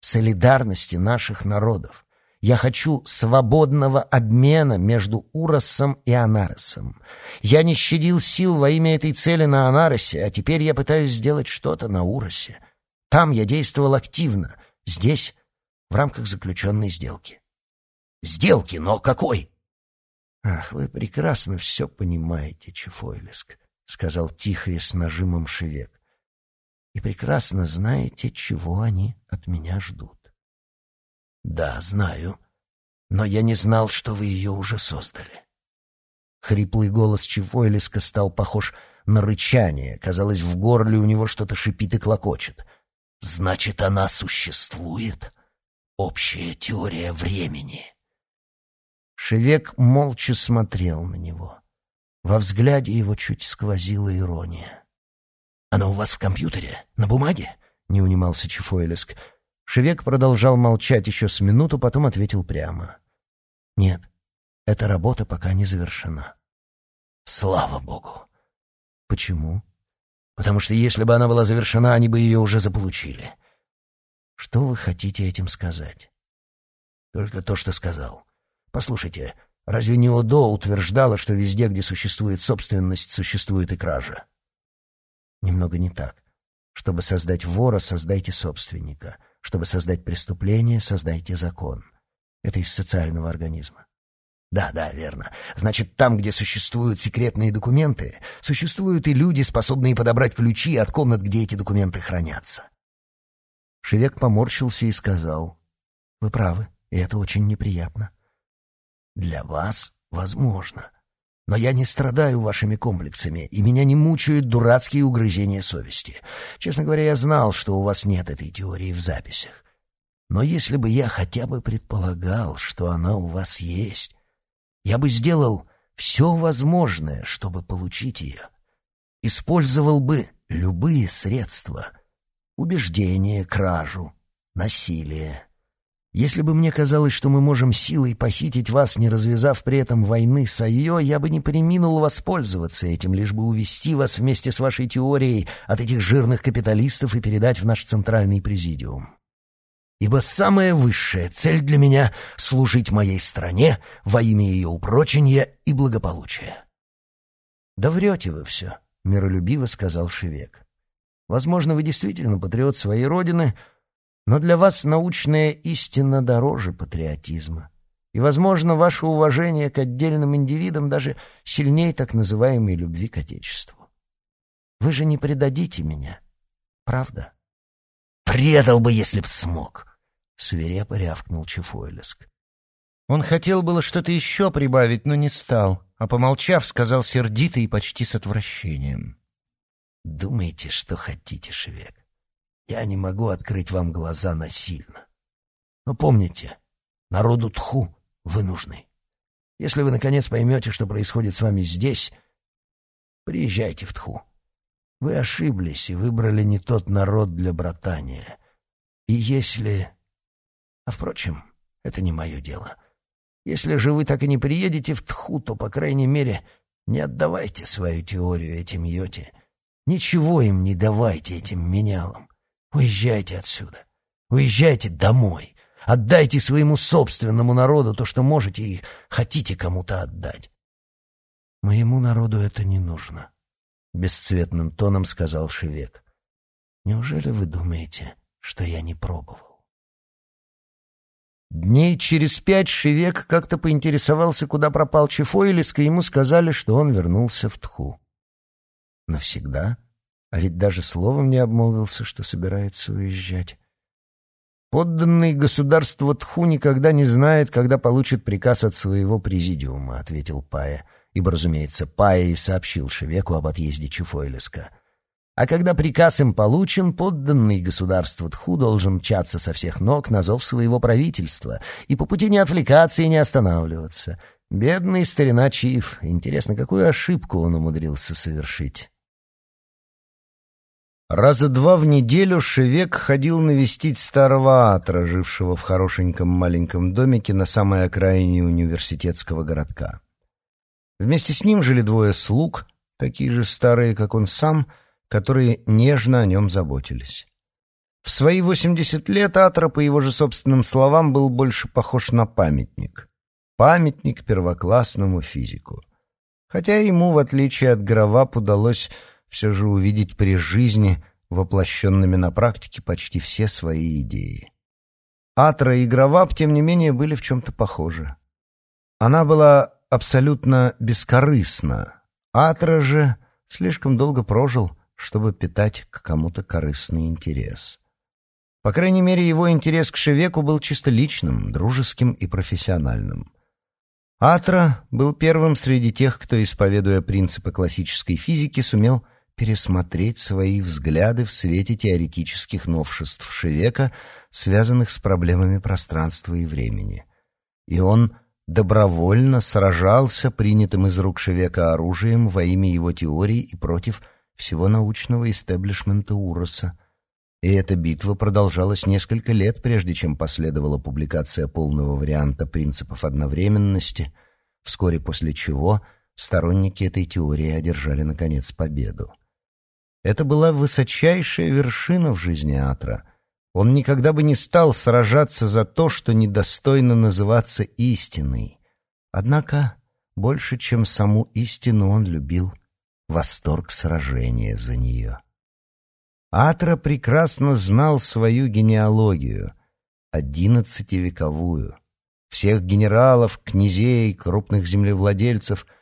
солидарности наших народов. Я хочу свободного обмена между Уросом и Анаросом. Я не щадил сил во имя этой цели на Анаросе, а теперь я пытаюсь сделать что-то на Уросе. Там я действовал активно, здесь — в рамках заключенной сделки. Сделки, но какой? Ах, вы прекрасно все понимаете, Чефойлиск. — сказал тихо и с нажимом Шевек. «И прекрасно знаете, чего они от меня ждут». «Да, знаю, но я не знал, что вы ее уже создали». Хриплый голос Чевойлиска стал похож на рычание. Казалось, в горле у него что-то шипит и клокочет. «Значит, она существует? Общая теория времени». Шевек молча смотрел на него. Во взгляде его чуть сквозила ирония. «Оно у вас в компьютере? На бумаге?» — не унимался Чифойлеск. Шевек продолжал молчать еще с минуту, потом ответил прямо. «Нет, эта работа пока не завершена». «Слава Богу!» «Почему?» «Потому что если бы она была завершена, они бы ее уже заполучили». «Что вы хотите этим сказать?» «Только то, что сказал. Послушайте, Разве не Одо утверждала, что везде, где существует собственность, существует и кража? Немного не так. Чтобы создать вора, создайте собственника. Чтобы создать преступление, создайте закон. Это из социального организма. Да, да, верно. Значит, там, где существуют секретные документы, существуют и люди, способные подобрать ключи от комнат, где эти документы хранятся. Шевек поморщился и сказал, «Вы правы, и это очень неприятно». «Для вас, возможно. Но я не страдаю вашими комплексами, и меня не мучают дурацкие угрызения совести. Честно говоря, я знал, что у вас нет этой теории в записях. Но если бы я хотя бы предполагал, что она у вас есть, я бы сделал все возможное, чтобы получить ее. Использовал бы любые средства — убеждение, кражу, насилие. Если бы мне казалось, что мы можем силой похитить вас, не развязав при этом войны с Айо, я бы не приминул воспользоваться этим, лишь бы увести вас вместе с вашей теорией от этих жирных капиталистов и передать в наш центральный президиум. Ибо самая высшая цель для меня — служить моей стране во имя ее упрочения и благополучия. «Да врете вы все», — миролюбиво сказал Шевек. «Возможно, вы действительно патриот своей родины», — но для вас научная истина дороже патриотизма. И, возможно, ваше уважение к отдельным индивидам даже сильнее так называемой любви к Отечеству. Вы же не предадите меня, правда? «Предал бы, если б смог!» — свирепо рявкнул Чефойлеск. Он хотел было что-то еще прибавить, но не стал, а, помолчав, сказал сердито и почти с отвращением. «Думайте, что хотите, Шевек. Я не могу открыть вам глаза насильно. Но помните, народу Тху вы нужны. Если вы, наконец, поймете, что происходит с вами здесь, приезжайте в Тху. Вы ошиблись и выбрали не тот народ для братания. И если... А, впрочем, это не мое дело. Если же вы так и не приедете в Тху, то, по крайней мере, не отдавайте свою теорию этим йоте. Ничего им не давайте, этим менялам. Уезжайте отсюда. Уезжайте домой. Отдайте своему собственному народу то, что можете и хотите кому-то отдать. Моему народу это не нужно, — бесцветным тоном сказал Шевек. Неужели вы думаете, что я не пробовал? Дней через пять Шевек как-то поинтересовался, куда пропал Чефойлиск, и ему сказали, что он вернулся в Тху. Навсегда? А ведь даже словом не обмолвился, что собирается уезжать. «Подданный государству Тху никогда не знает, когда получит приказ от своего президиума», — ответил Пая, ибо, разумеется, Пая и сообщил Шевеку об отъезде Чуфойлиска. А когда приказ им получен, подданный государству Тху должен мчаться со всех ног на зов своего правительства и по пути не отвлекаться и не останавливаться. Бедный старина Чиф. Интересно, какую ошибку он умудрился совершить? Раза два в неделю Шевек ходил навестить старого Атра, жившего в хорошеньком маленьком домике на самой окраине университетского городка. Вместе с ним жили двое слуг, такие же старые, как он сам, которые нежно о нем заботились. В свои восемьдесят лет Атра, по его же собственным словам, был больше похож на памятник. Памятник первоклассному физику. Хотя ему, в отличие от Гравап, удалось все же увидеть при жизни воплощенными на практике почти все свои идеи. Атра и Граваб, тем не менее, были в чем-то похожи. Она была абсолютно бескорыстна. Атра же слишком долго прожил, чтобы питать к кому-то корыстный интерес. По крайней мере, его интерес к Шевеку был чисто личным, дружеским и профессиональным. Атра был первым среди тех, кто, исповедуя принципы классической физики, сумел пересмотреть свои взгляды в свете теоретических новшеств Шевека, связанных с проблемами пространства и времени. И он добровольно сражался принятым из рук Шевека оружием во имя его теорий и против всего научного истеблишмента Уроса. И эта битва продолжалась несколько лет, прежде чем последовала публикация полного варианта принципов одновременности, вскоре после чего сторонники этой теории одержали, наконец, победу. Это была высочайшая вершина в жизни Атра. Он никогда бы не стал сражаться за то, что недостойно называться истиной. Однако больше, чем саму истину, он любил восторг сражения за нее. Атра прекрасно знал свою генеалогию, одиннадцативековую. Всех генералов, князей, крупных землевладельцев —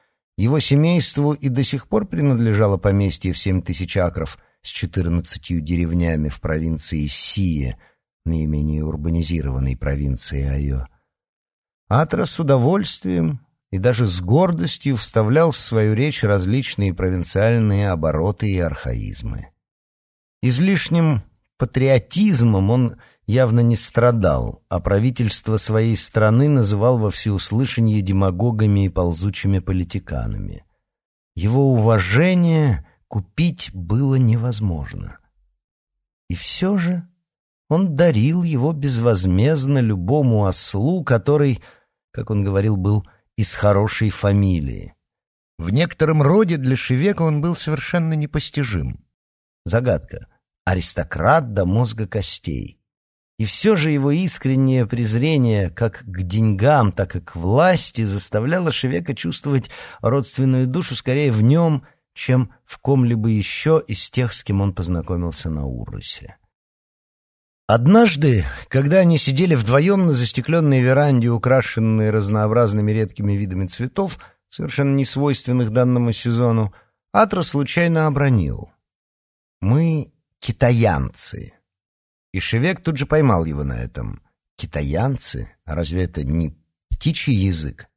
его семейству и до сих пор принадлежало поместье в семь тысяч акров с четырнадцатью деревнями в провинции Сие, наименее урбанизированной провинции Айо. Атра с удовольствием и даже с гордостью вставлял в свою речь различные провинциальные обороты и архаизмы. Излишним патриотизмом он явно не страдал, а правительство своей страны называл во всеуслышание демагогами и ползучими политиканами. Его уважение купить было невозможно. И все же он дарил его безвозмездно любому ослу, который, как он говорил, был из хорошей фамилии. В некотором роде для Шевека он был совершенно непостижим. Загадка. Аристократ до мозга костей. И все же его искреннее презрение как к деньгам, так и к власти заставляло Шевека чувствовать родственную душу скорее в нем, чем в ком-либо еще из тех, с кем он познакомился на Урусе. Однажды, когда они сидели вдвоем на застекленной веранде, украшенной разнообразными редкими видами цветов, совершенно не свойственных данному сезону, Атра случайно обронил. «Мы китаянцы». И Шевек тут же поймал его на этом. «Китаянцы? Разве это не птичий язык?»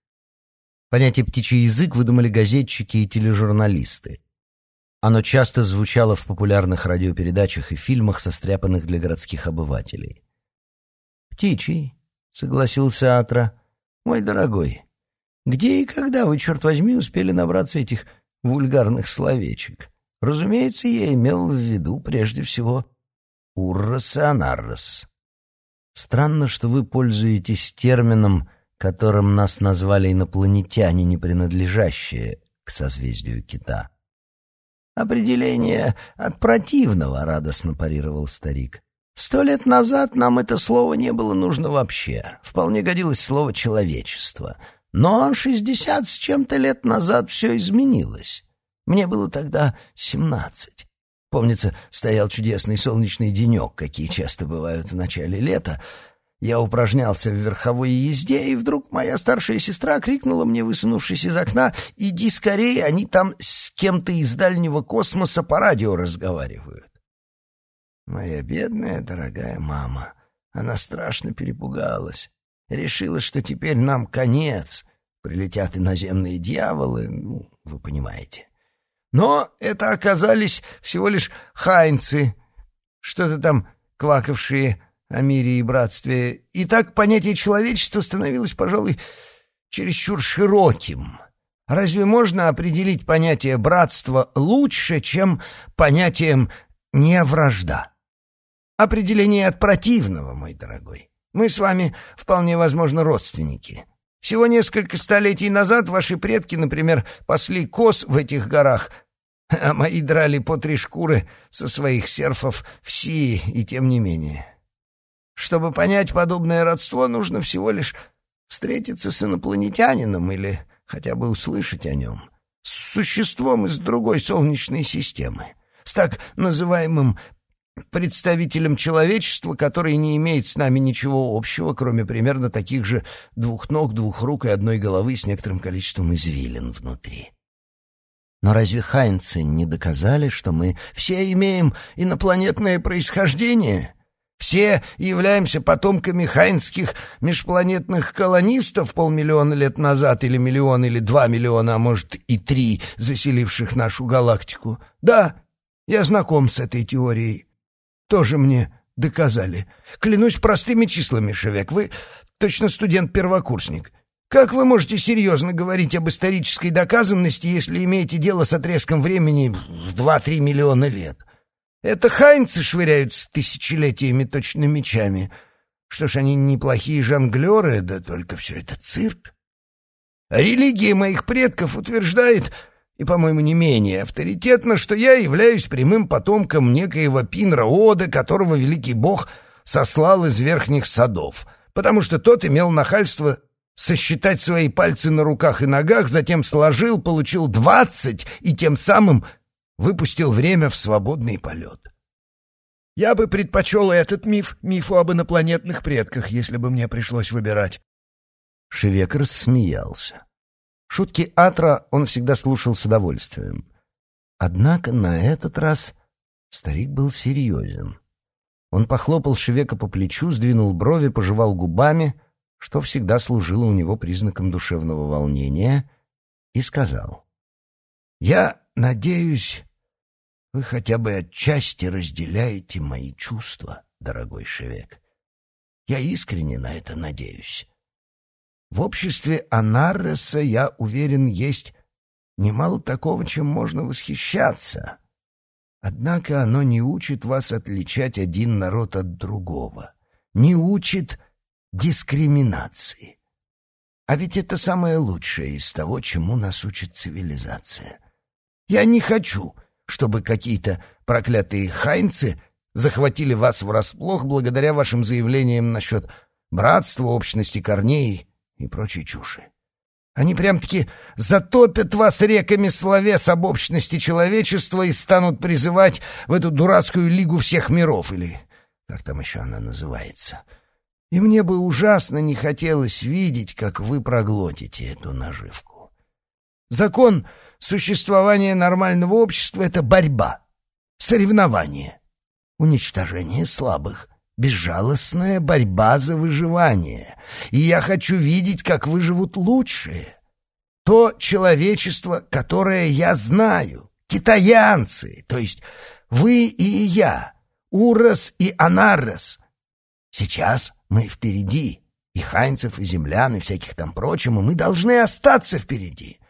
Понятие «птичий язык» выдумали газетчики и тележурналисты. Оно часто звучало в популярных радиопередачах и фильмах, состряпанных для городских обывателей. «Птичий», — согласился Атра, — «мой дорогой, где и когда вы, черт возьми, успели набраться этих вульгарных словечек? Разумеется, я имел в виду прежде всего «уррос» и «анаррос». Странно, что вы пользуетесь термином, которым нас назвали инопланетяне, не принадлежащие к созвездию кита. «Определение от противного», — радостно парировал старик. «Сто лет назад нам это слово не было нужно вообще. Вполне годилось слово «человечество». Но шестьдесят с чем-то лет назад все изменилось. Мне было тогда семнадцать. Помнится, стоял чудесный солнечный денек, какие часто бывают в начале лета, я упражнялся в верховой езде, и вдруг моя старшая сестра крикнула мне, высунувшись из окна, «Иди скорее, они там с кем-то из дальнего космоса по радио разговаривают». Моя бедная дорогая мама, она страшно перепугалась. Решила, что теперь нам конец. Прилетят иноземные дьяволы, ну, вы понимаете. Но это оказались всего лишь хайнцы, что-то там квакавшие о мире и братстве, и так понятие человечества становилось, пожалуй, чересчур широким. Разве можно определить понятие братства лучше, чем понятием «не вражда»? Определение от противного, мой дорогой. Мы с вами вполне возможно родственники. Всего несколько столетий назад ваши предки, например, пасли коз в этих горах, а мои драли по три шкуры со своих серфов в Сии, и тем не менее. Чтобы понять подобное родство, нужно всего лишь встретиться с инопланетянином или хотя бы услышать о нем, с существом из другой солнечной системы, с так называемым представителем человечества, который не имеет с нами ничего общего, кроме примерно таких же двух ног, двух рук и одной головы с некоторым количеством извилин внутри. Но разве хайнцы не доказали, что мы все имеем инопланетное происхождение? Все являемся потомками хайнских межпланетных колонистов полмиллиона лет назад, или миллион, или два миллиона, а может и три, заселивших нашу галактику. Да, я знаком с этой теорией. Тоже мне доказали. Клянусь простыми числами, Шевек, вы точно студент-первокурсник. Как вы можете серьезно говорить об исторической доказанности, если имеете дело с отрезком времени в два-три миллиона лет?» Это хайнцы швыряются тысячелетиями точно мечами. Что ж, они неплохие жонглеры, да только все это цирк. Религия моих предков утверждает, и, по-моему, не менее авторитетно, что я являюсь прямым потомком некоего Пинра-Ода, которого великий бог сослал из верхних садов, потому что тот имел нахальство сосчитать свои пальцы на руках и ногах, затем сложил, получил двадцать и тем самым выпустил время в свободный полет. Я бы предпочел этот миф мифу об инопланетных предках, если бы мне пришлось выбирать. Шевек рассмеялся. Шутки Атра он всегда слушал с удовольствием. Однако на этот раз старик был серьезен. Он похлопал Шевека по плечу, сдвинул брови, пожевал губами, что всегда служило у него признаком душевного волнения, и сказал. «Я надеюсь, вы хотя бы отчасти разделяете мои чувства, дорогой Шевек. Я искренне на это надеюсь. В обществе Анарреса, я уверен, есть немало такого, чем можно восхищаться. Однако оно не учит вас отличать один народ от другого, не учит дискриминации. А ведь это самое лучшее из того, чему нас учит цивилизация. Я не хочу, чтобы какие-то проклятые хайнцы захватили вас врасплох благодаря вашим заявлениям насчет братства, общности корней и прочей чуши. Они прям-таки затопят вас реками словес об общности человечества и станут призывать в эту дурацкую лигу всех миров, или как там еще она называется. И мне бы ужасно не хотелось видеть, как вы проглотите эту наживку. Закон существования нормального общества — это борьба, соревнование, уничтожение слабых, безжалостная борьба за выживание. И я хочу видеть, как выживут лучшие. То человечество, которое я знаю, китаянцы, то есть вы и я, Урос и Анаррес. Сейчас мы впереди, и Хайнцев, и землян, и всяких там прочим, и мы должны остаться впереди.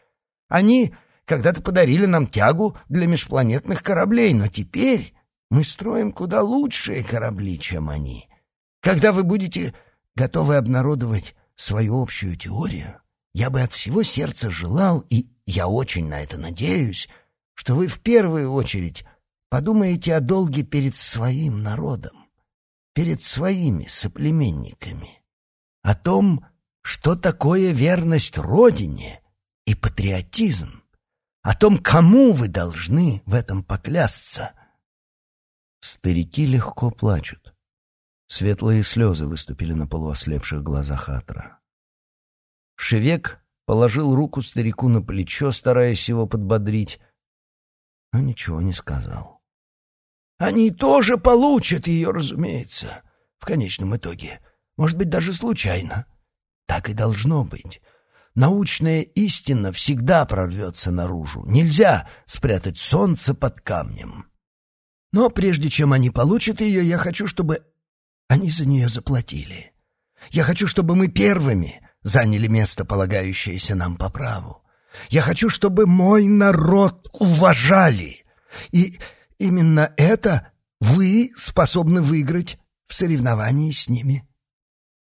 Они когда-то подарили нам тягу для межпланетных кораблей, но теперь мы строим куда лучшие корабли, чем они. Когда вы будете готовы обнародовать свою общую теорию, я бы от всего сердца желал, и я очень на это надеюсь, что вы в первую очередь подумаете о долге перед своим народом, перед своими соплеменниками, о том, что такое верность Родине и патриотизм, о том, кому вы должны в этом поклясться — Старики легко плачут. Светлые слезы выступили на полуослепших глазах Атра. Шевек положил руку старику на плечо, стараясь его подбодрить, но ничего не сказал. «Они тоже получат ее, разумеется, в конечном итоге. Может быть, даже случайно. Так и должно быть. Научная истина всегда прорвется наружу. Нельзя спрятать солнце под камнем». Но прежде чем они получат ее, я хочу, чтобы они за нее заплатили. Я хочу, чтобы мы первыми заняли место, полагающееся нам по праву. Я хочу, чтобы мой народ уважали. И именно это вы способны выиграть в соревновании с ними.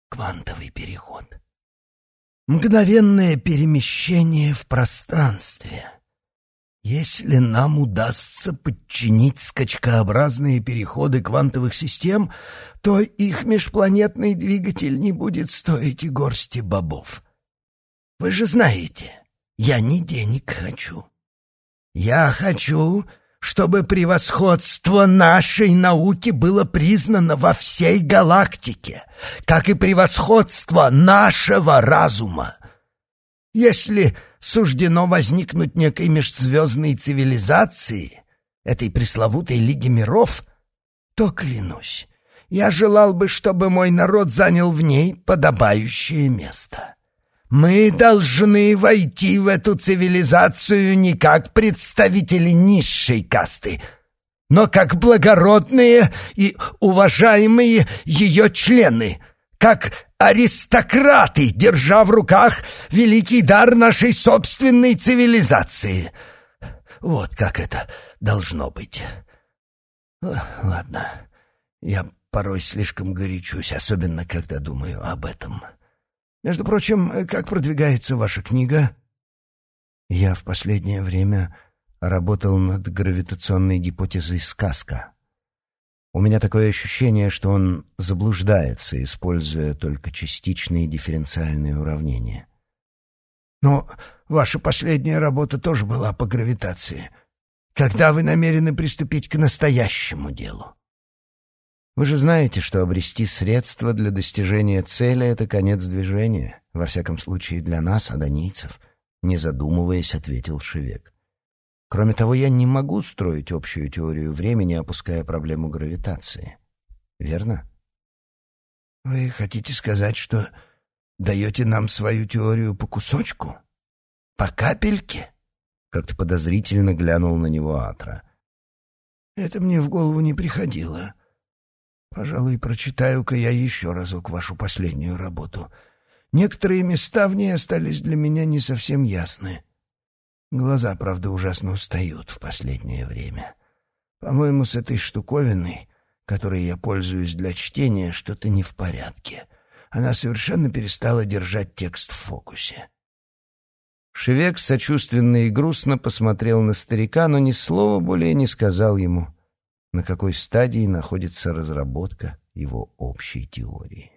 Квантовый переход. Мгновенное перемещение в пространстве — если нам удастся подчинить скачкообразные переходы квантовых систем, то их межпланетный двигатель не будет стоить и горсти бобов. Вы же знаете, я не денег хочу. Я хочу, чтобы превосходство нашей науки было признано во всей галактике, как и превосходство нашего разума. Если суждено возникнуть некой межзвездной цивилизации, этой пресловутой Лиги миров, то, клянусь, я желал бы, чтобы мой народ занял в ней подобающее место. Мы должны войти в эту цивилизацию не как представители низшей касты, но как благородные и уважаемые ее члены, как аристократы, держа в руках великий дар нашей собственной цивилизации. Вот как это должно быть. Ладно, я порой слишком горячусь, особенно когда думаю об этом. Между прочим, как продвигается ваша книга? Я в последнее время работал над гравитационной гипотезой «Сказка». У меня такое ощущение, что он заблуждается, используя только частичные дифференциальные уравнения. Но ваша последняя работа тоже была по гравитации. Когда вы намерены приступить к настоящему делу? Вы же знаете, что обрести средства для достижения цели — это конец движения. Во всяком случае, для нас, адонийцев, не задумываясь, ответил Шевек. Кроме того, я не могу строить общую теорию времени, опуская проблему гравитации. верно? Вы хотите сказать, что даете нам свою теорию по кусочку? По капельке? Как-то подозрительно глянул на него Атра. Это мне в голову не приходило. Пожалуй, прочитаю-ка я еще разок вашу последнюю работу. Некоторые места в ней остались для меня не совсем ясны. Глаза, правда, ужасно устают в последнее время. По-моему, с этой штуковиной, которой я пользуюсь для чтения, что-то не в порядке. Она совершенно перестала держать текст в фокусе. Шевек сочувственно и грустно посмотрел на старика, но ни слова более не сказал ему — на какой стадии находится разработка его общей теории.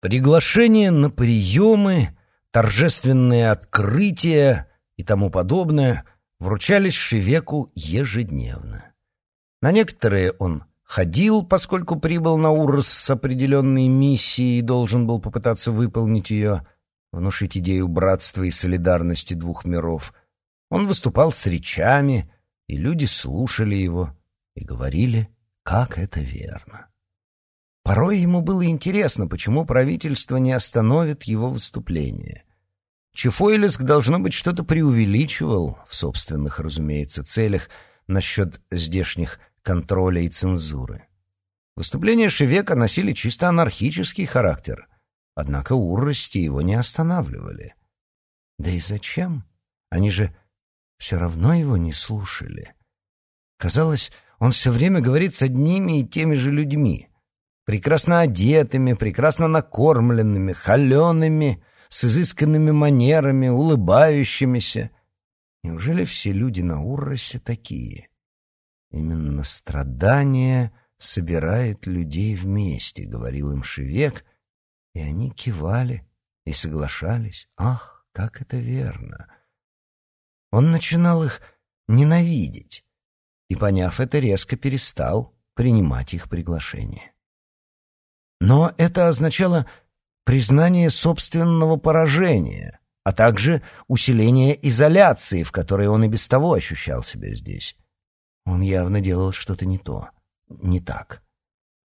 Приглашения на приемы, торжественные открытия и тому подобное вручались Шевеку ежедневно. На некоторые он ходил, поскольку прибыл на Урос с определенной миссией и должен был попытаться выполнить ее, внушить идею братства и солидарности двух миров. Он выступал с речами, и люди слушали его и говорили, как это верно. Порой ему было интересно, почему правительство не остановит его выступление. Чефойлеск, должно быть, что-то преувеличивал в собственных, разумеется, целях насчет здешних контроля и цензуры. Выступления Шевека носили чисто анархический характер, однако урости его не останавливали. Да и зачем? Они же все равно его не слушали. Казалось, он все время говорит с одними и теми же людьми. Прекрасно одетыми, прекрасно накормленными, холеными, с изысканными манерами, улыбающимися. Неужели все люди на Урросе такие? Именно страдание собирает людей вместе, — говорил им Шевек, и они кивали и соглашались. Ах, как это верно! Он начинал их ненавидеть и, поняв это, резко перестал принимать их приглашение. Но это означало признание собственного поражения, а также усиление изоляции, в которой он и без того ощущал себя здесь. Он явно делал что-то не то, не так.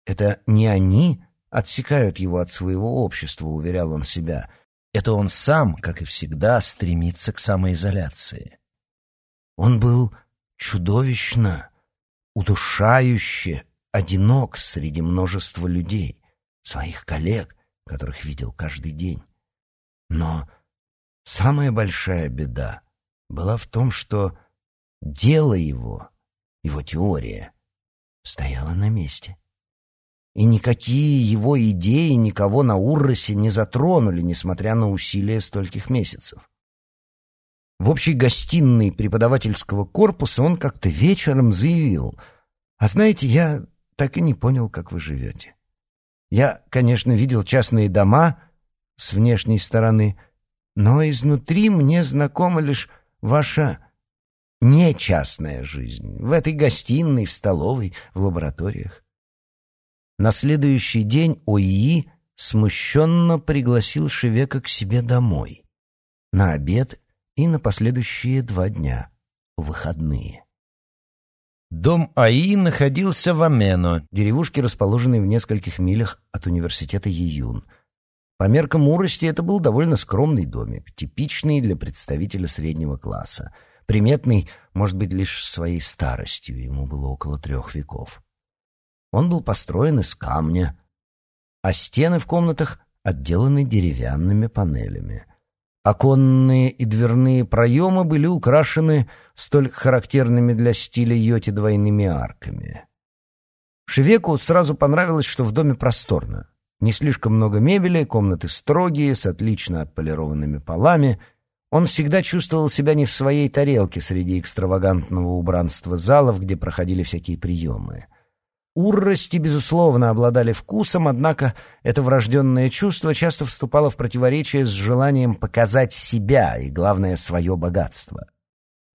Это не они отсекают его от своего общества, уверял он себя — это он сам, как и всегда, стремится к самоизоляции. Он был чудовищно, удушающе одинок среди множества людей, своих коллег, которых видел каждый день. Но самая большая беда была в том, что дело его, его теория, стояла на месте и никакие его идеи никого на Урросе не затронули, несмотря на усилия стольких месяцев. В общей гостиной преподавательского корпуса он как-то вечером заявил, «А знаете, я так и не понял, как вы живете. Я, конечно, видел частные дома с внешней стороны, но изнутри мне знакома лишь ваша нечастная жизнь в этой гостиной, в столовой, в лабораториях. На следующий день ОИИ смущенно пригласил Шевека к себе домой. На обед и на последующие два дня, выходные. Дом АИ находился в Амено, деревушке, расположенной в нескольких милях от университета Июн. По меркам урости это был довольно скромный домик, типичный для представителя среднего класса, приметный, может быть, лишь своей старостью, ему было около трех веков. Он был построен из камня, а стены в комнатах отделаны деревянными панелями. Оконные и дверные проемы были украшены столь характерными для стиля йоти двойными арками. Шевеку сразу понравилось, что в доме просторно. Не слишком много мебели, комнаты строгие, с отлично отполированными полами. Он всегда чувствовал себя не в своей тарелке среди экстравагантного убранства залов, где проходили всякие приемы. Уррости, безусловно, обладали вкусом, однако это врожденное чувство часто вступало в противоречие с желанием показать себя и, главное, свое богатство.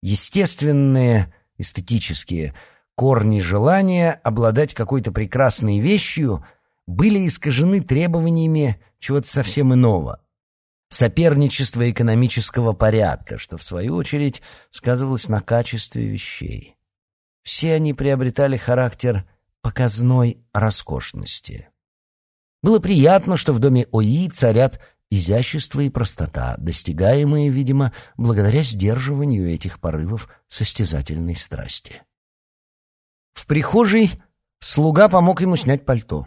Естественные, эстетические корни желания обладать какой-то прекрасной вещью были искажены требованиями чего-то совсем иного — соперничества экономического порядка, что, в свою очередь, сказывалось на качестве вещей. Все они приобретали характер — показной роскошности. Было приятно, что в доме ОИ царят изящество и простота, достигаемые, видимо, благодаря сдерживанию этих порывов состязательной страсти. В прихожей слуга помог ему снять пальто.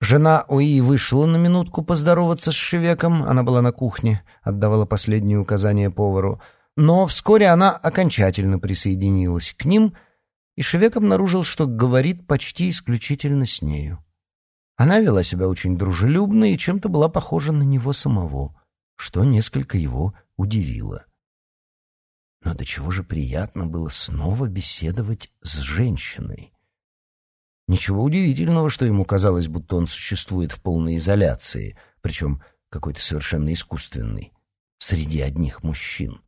Жена Ои вышла на минутку поздороваться с Шевеком, она была на кухне, отдавала последние указания повару, но вскоре она окончательно присоединилась к ним, и Шевек обнаружил, что говорит почти исключительно с нею. Она вела себя очень дружелюбно и чем-то была похожа на него самого, что несколько его удивило. Но до чего же приятно было снова беседовать с женщиной. Ничего удивительного, что ему казалось, будто он существует в полной изоляции, причем какой-то совершенно искусственный, среди одних мужчин.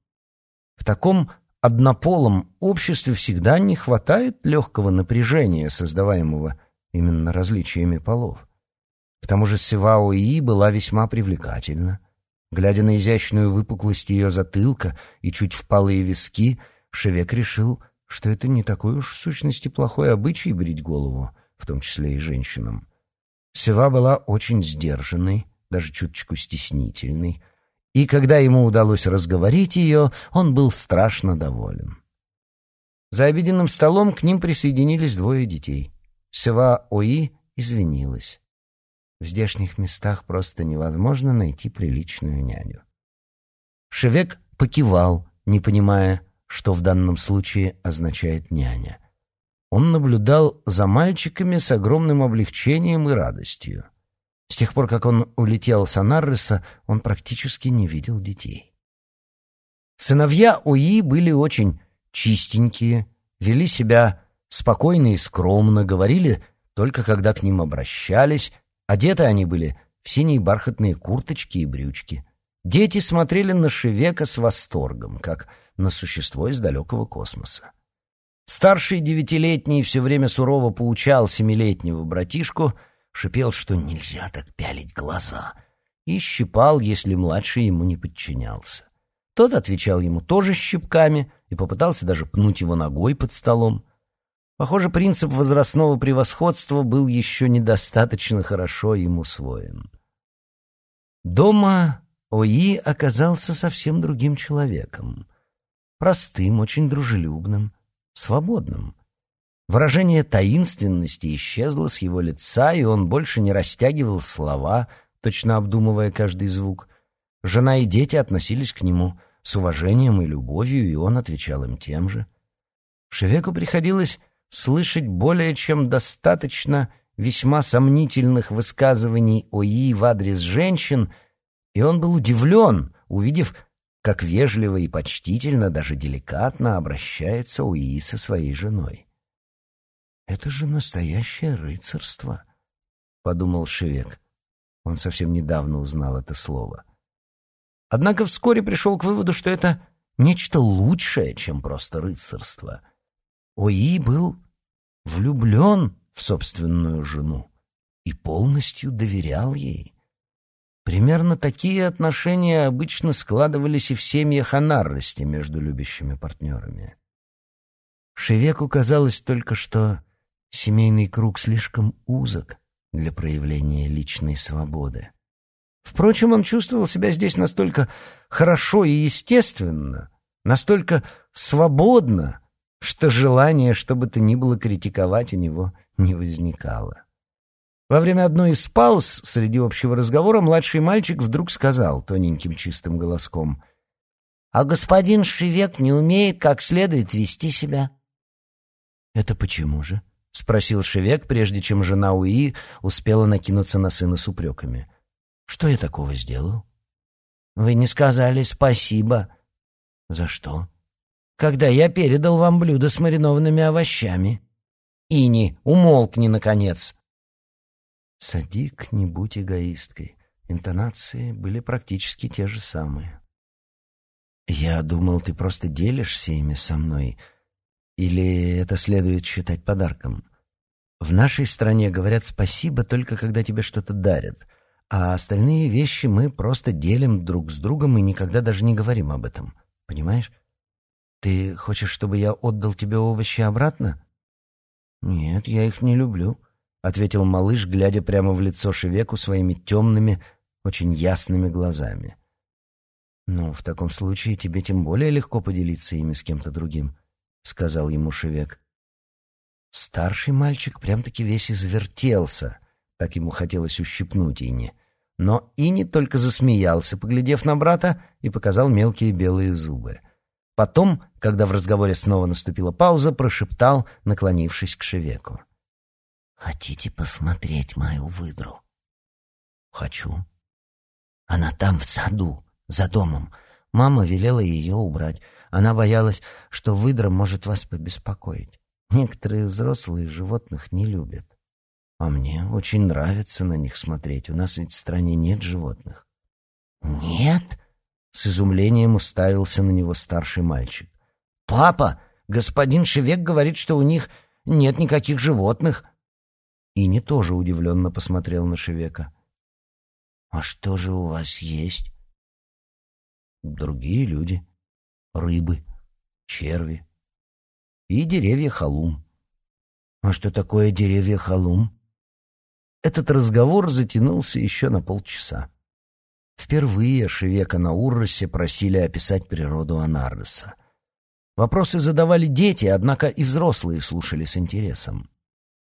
В таком однополом обществе всегда не хватает легкого напряжения, создаваемого именно различиями полов. К тому же Севао И была весьма привлекательна. Глядя на изящную выпуклость ее затылка и чуть впалые виски, Шевек решил, что это не такой уж в сущности плохой обычай брить голову, в том числе и женщинам. Сева была очень сдержанной, даже чуточку стеснительной, и когда ему удалось разговорить ее, он был страшно доволен. За обеденным столом к ним присоединились двое детей. Сева Ои извинилась. В здешних местах просто невозможно найти приличную няню. Шевек покивал, не понимая, что в данном случае означает няня. Он наблюдал за мальчиками с огромным облегчением и радостью. С тех пор, как он улетел с Анарреса, он практически не видел детей. Сыновья Уи были очень чистенькие, вели себя спокойно и скромно, говорили только когда к ним обращались, одеты они были в синие бархатные курточки и брючки. Дети смотрели на Шевека с восторгом, как на существо из далекого космоса. Старший девятилетний все время сурово поучал семилетнего братишку, шипел, что нельзя так пялить глаза, и щипал, если младший ему не подчинялся. Тот отвечал ему тоже щипками и попытался даже пнуть его ногой под столом. Похоже, принцип возрастного превосходства был еще недостаточно хорошо ему усвоен. Дома Ои оказался совсем другим человеком. Простым, очень дружелюбным, свободным. Выражение таинственности исчезло с его лица, и он больше не растягивал слова, точно обдумывая каждый звук. Жена и дети относились к нему с уважением и любовью, и он отвечал им тем же. Шевеку приходилось слышать более чем достаточно весьма сомнительных высказываний ОИ в адрес женщин, и он был удивлен, увидев, как вежливо и почтительно, даже деликатно обращается УИ со своей женой. «Это же настоящее рыцарство», — подумал Шевек. Он совсем недавно узнал это слово. Однако вскоре пришел к выводу, что это нечто лучшее, чем просто рыцарство. ОИ был влюблен в собственную жену и полностью доверял ей. Примерно такие отношения обычно складывались и в семьях Анаррости между любящими партнерами. Шевеку казалось только, что семейный круг слишком узок для проявления личной свободы. Впрочем, он чувствовал себя здесь настолько хорошо и естественно, настолько свободно, что желание, что бы то ни было критиковать, у него не возникало. Во время одной из пауз среди общего разговора младший мальчик вдруг сказал тоненьким чистым голоском, «А господин Шевек не умеет как следует вести себя». «Это почему же?» — спросил Шевек, прежде чем жена Уи успела накинуться на сына с упреками. «Что я такого сделал?» «Вы не сказали спасибо». «За что?» «Когда я передал вам блюдо с маринованными овощами». «Ини, умолкни, наконец!» Садик, не будь эгоисткой. Интонации были практически те же самые. Я думал, ты просто делишься ими со мной. Или это следует считать подарком? В нашей стране говорят спасибо только когда тебе что-то дарят, а остальные вещи мы просто делим друг с другом и никогда даже не говорим об этом. Понимаешь? Ты хочешь, чтобы я отдал тебе овощи обратно? «Нет, я их не люблю», — ответил малыш, глядя прямо в лицо Шевеку своими темными, очень ясными глазами. «Ну, в таком случае тебе тем более легко поделиться ими с кем-то другим», — сказал ему Шевек. Старший мальчик прям-таки весь извертелся, так ему хотелось ущипнуть Ини. Но Ини только засмеялся, поглядев на брата, и показал мелкие белые зубы. Потом, когда в разговоре снова наступила пауза, прошептал, наклонившись к Шевеку. «Хотите посмотреть мою выдру?» «Хочу». «Она там, в саду, за домом. Мама велела ее убрать. Она боялась, что выдра может вас побеспокоить. Некоторые взрослые животных не любят. А мне очень нравится на них смотреть. У нас ведь в стране нет животных». «Нет?» — с изумлением уставился на него старший мальчик. «Папа, господин Шевек говорит, что у них нет никаких животных». Ини тоже удивленно посмотрел на Шевека. «А что же у вас есть?» «Другие люди. Рыбы, черви и деревья халум». «А что такое деревья халум?» Этот разговор затянулся еще на полчаса. Впервые Шевека на Урросе просили описать природу Анарреса. Вопросы задавали дети, однако и взрослые слушали с интересом.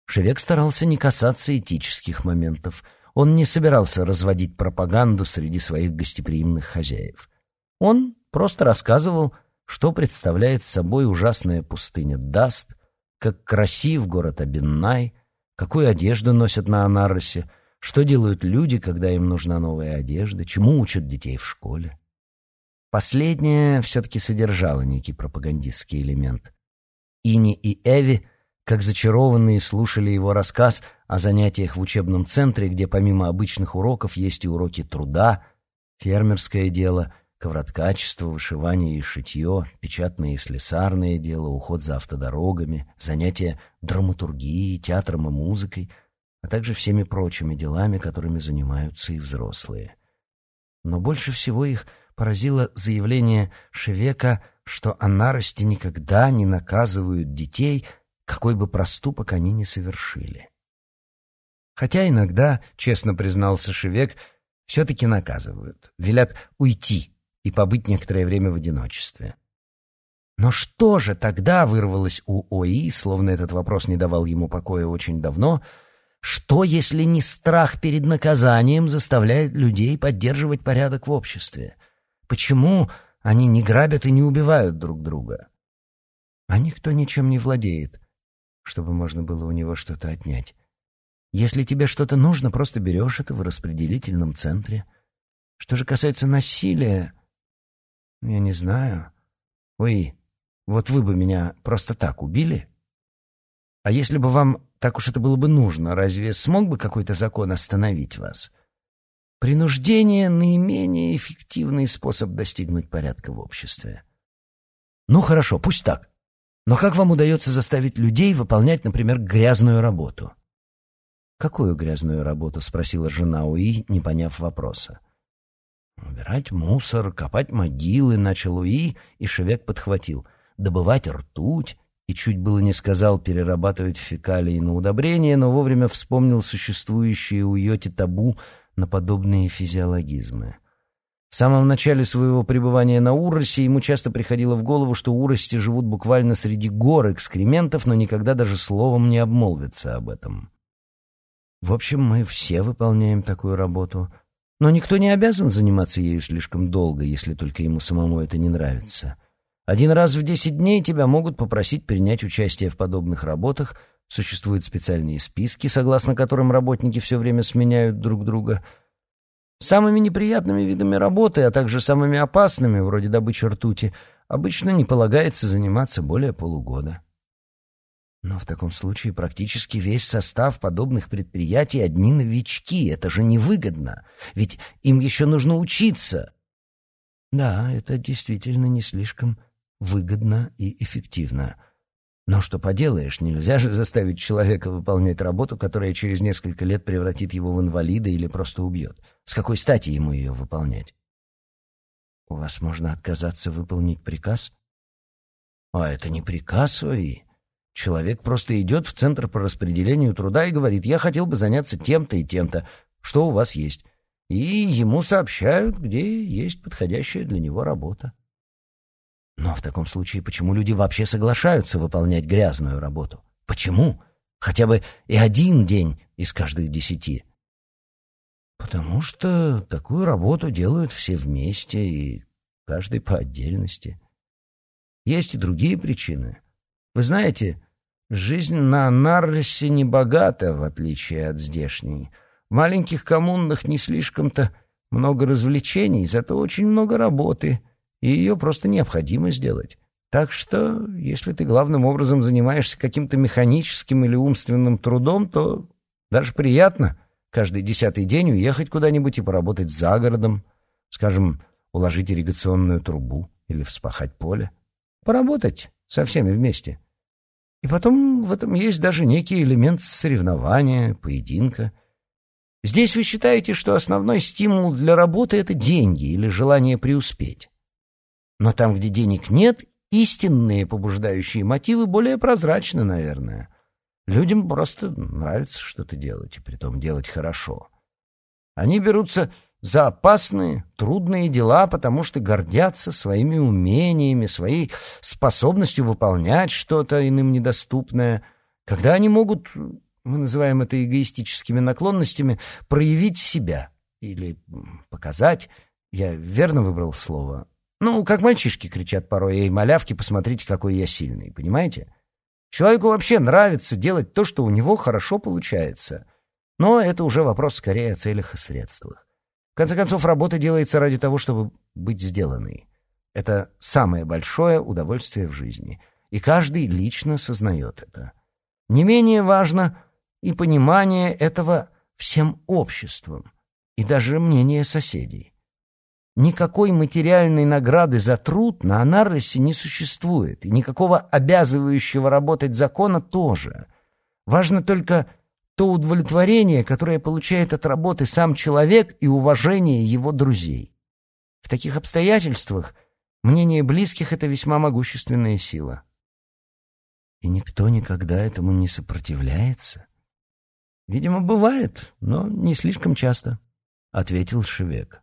Шевек старался не касаться этических моментов. Он не собирался разводить пропаганду среди своих гостеприимных хозяев. Он просто рассказывал, что представляет собой ужасная пустыня Даст, как красив город Абиннай, какую одежду носят на Анаросе, что делают люди, когда им нужна новая одежда, чему учат детей в школе. Последнее все-таки содержало некий пропагандистский элемент. Ини и Эви, как зачарованные, слушали его рассказ о занятиях в учебном центре, где помимо обычных уроков есть и уроки труда, фермерское дело, ковроткачество, вышивание и шитье, печатное и слесарное дело, уход за автодорогами, занятия драматургией, театром и музыкой — а также всеми прочими делами, которыми занимаются и взрослые. Но больше всего их поразило заявление Шевека, что анарости никогда не наказывают детей, какой бы проступок они ни совершили. Хотя иногда, честно признался Шевек, все-таки наказывают, велят уйти и побыть некоторое время в одиночестве. Но что же тогда вырвалось у ОИ, словно этот вопрос не давал ему покоя очень давно — что, если не страх перед наказанием заставляет людей поддерживать порядок в обществе? Почему они не грабят и не убивают друг друга? А никто ничем не владеет, чтобы можно было у него что-то отнять. Если тебе что-то нужно, просто берешь это в распределительном центре. Что же касается насилия, я не знаю. Ой, вот вы бы меня просто так убили? А если бы вам так уж это было бы нужно, разве смог бы какой-то закон остановить вас? Принуждение — наименее эффективный способ достигнуть порядка в обществе. Ну хорошо, пусть так. Но как вам удается заставить людей выполнять, например, грязную работу? «Какую грязную работу?» — спросила жена Уи, не поняв вопроса. «Убирать мусор, копать могилы», — начал Уи, и Шевек подхватил. «Добывать ртуть, и чуть было не сказал перерабатывать фекалии на удобрения, но вовремя вспомнил существующие у Йоти табу на подобные физиологизмы. В самом начале своего пребывания на Уросе ему часто приходило в голову, что урости живут буквально среди гор экскрементов, но никогда даже словом не обмолвятся об этом. В общем, мы все выполняем такую работу, но никто не обязан заниматься ею слишком долго, если только ему самому это не нравится. Один раз в десять дней тебя могут попросить принять участие в подобных работах. Существуют специальные списки, согласно которым работники все время сменяют друг друга. Самыми неприятными видами работы, а также самыми опасными, вроде добычи ртути, обычно не полагается заниматься более полугода. Но в таком случае практически весь состав подобных предприятий одни новички. Это же невыгодно, ведь им еще нужно учиться. Да, это действительно не слишком выгодно и эффективно. Но что поделаешь, нельзя же заставить человека выполнять работу, которая через несколько лет превратит его в инвалида или просто убьет. С какой стати ему ее выполнять? У вас можно отказаться выполнить приказ? А это не приказ, ой. Человек просто идет в центр по распределению труда и говорит, я хотел бы заняться тем-то и тем-то, что у вас есть. И ему сообщают, где есть подходящая для него работа. Но в таком случае почему люди вообще соглашаются выполнять грязную работу? Почему? Хотя бы и один день из каждых десяти. Потому что такую работу делают все вместе и каждый по отдельности. Есть и другие причины. Вы знаете, жизнь на Нарресе не богата, в отличие от здешней. В маленьких коммунах не слишком-то много развлечений, зато очень много работы, и ее просто необходимо сделать. Так что, если ты главным образом занимаешься каким-то механическим или умственным трудом, то даже приятно каждый десятый день уехать куда-нибудь и поработать за городом, скажем, уложить ирригационную трубу или вспахать поле. Поработать со всеми вместе. И потом в этом есть даже некий элемент соревнования, поединка. Здесь вы считаете, что основной стимул для работы — это деньги или желание преуспеть. Но там, где денег нет, истинные побуждающие мотивы более прозрачны, наверное. Людям просто нравится что-то делать, и притом делать хорошо. Они берутся за опасные, трудные дела, потому что гордятся своими умениями, своей способностью выполнять что-то иным недоступное, когда они могут, мы называем это эгоистическими наклонностями, проявить себя или показать, я верно выбрал слово, ну, как мальчишки кричат порой, «Эй, малявки, посмотрите, какой я сильный», понимаете? Человеку вообще нравится делать то, что у него хорошо получается. Но это уже вопрос скорее о целях и средствах. Конце концов, работа делается ради того, чтобы быть сделанной. Это самое большое удовольствие в жизни. И каждый лично сознает это. Не менее важно и понимание этого всем обществом, и даже мнение соседей. Никакой материальной награды за труд на Анарросе не существует, и никакого обязывающего работать закона тоже. Важно только то удовлетворение, которое получает от работы сам человек и уважение его друзей. В таких обстоятельствах мнение близких — это весьма могущественная сила. И никто никогда этому не сопротивляется? Видимо, бывает, но не слишком часто, — ответил Шевек.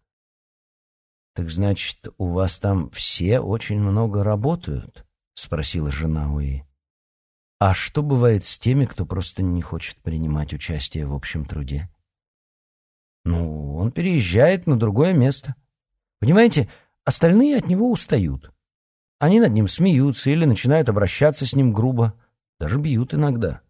Так значит, у вас там все очень много работают? — спросила жена Уи. А что бывает с теми, кто просто не хочет принимать участие в общем труде? Ну, он переезжает на другое место. Понимаете, остальные от него устают. Они над ним смеются или начинают обращаться с ним грубо, даже бьют иногда.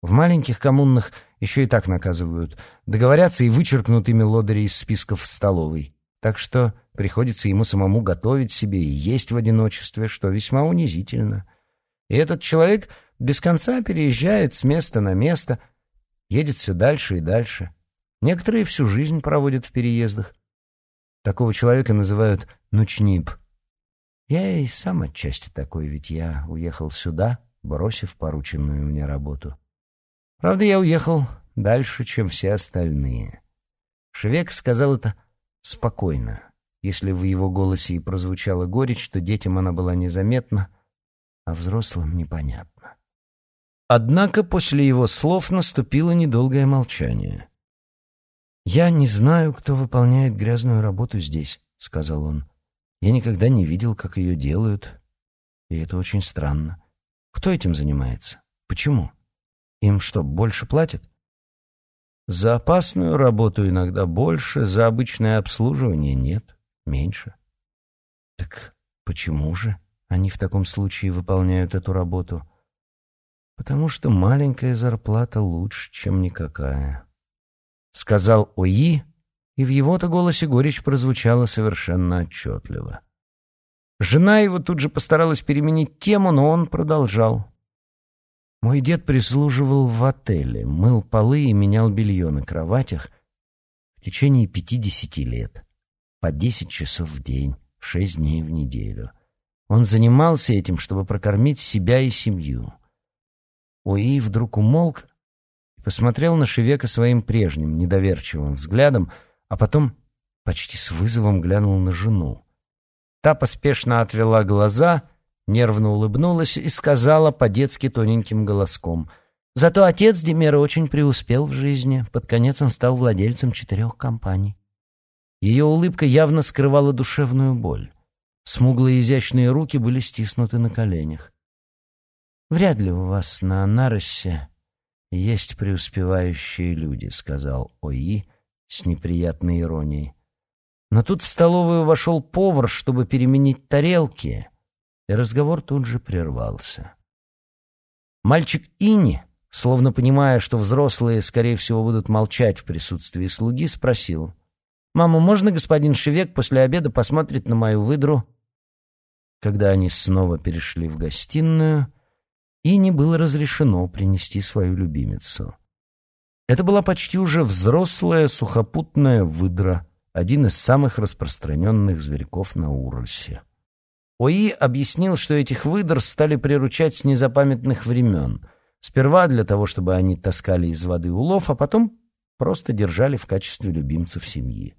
В маленьких коммунах еще и так наказывают. Договорятся и вычеркнут ими лодыри из списков в столовой. Так что приходится ему самому готовить себе и есть в одиночестве, что весьма унизительно. И этот человек без конца переезжает с места на место, едет все дальше и дальше. Некоторые всю жизнь проводят в переездах. Такого человека называют нучниб. Я и сам отчасти такой, ведь я уехал сюда, бросив порученную мне работу. Правда, я уехал дальше, чем все остальные. Швек сказал это спокойно. Если в его голосе и прозвучала горечь, то детям она была незаметна, а взрослым непонятна. Однако после его слов наступило недолгое молчание. «Я не знаю, кто выполняет грязную работу здесь», — сказал он. «Я никогда не видел, как ее делают, и это очень странно. Кто этим занимается? Почему? Им что, больше платят?» «За опасную работу иногда больше, за обычное обслуживание нет, меньше». «Так почему же они в таком случае выполняют эту работу?» Потому что маленькая зарплата лучше, чем никакая. Сказал Ои, и в его-то голосе горечь прозвучала совершенно отчетливо. Жена его тут же постаралась переменить тему, но он продолжал. Мой дед прислуживал в отеле, мыл полы и менял белье на кроватях в течение пятидесяти лет, по десять часов в день, шесть дней в неделю. Он занимался этим, чтобы прокормить себя и семью. Уи вдруг умолк и посмотрел на Шевека своим прежним, недоверчивым взглядом, а потом почти с вызовом глянул на жену. Та поспешно отвела глаза нервно улыбнулась и сказала по-детски тоненьким голоском. «Зато отец Демера очень преуспел в жизни. Под конец он стал владельцем четырех компаний». Ее улыбка явно скрывала душевную боль. Смуглые изящные руки были стиснуты на коленях. «Вряд ли у вас на Наросе есть преуспевающие люди», — сказал Ои с неприятной иронией. Но тут в столовую вошел повар, чтобы переменить тарелки, и разговор тут же прервался. Мальчик Ини, словно понимая, что взрослые, скорее всего, будут молчать в присутствии слуги, спросил. «Мама, можно господин Шевек после обеда посмотреть на мою выдру?» Когда они снова перешли в гостиную, Ини было разрешено принести свою любимицу. Это была почти уже взрослая сухопутная выдра — один из самых распространенных зверьков на Уральсе. ОИ объяснил, что этих выдр стали приручать с незапамятных времен. Сперва для того, чтобы они таскали из воды улов, а потом просто держали в качестве любимцев семьи.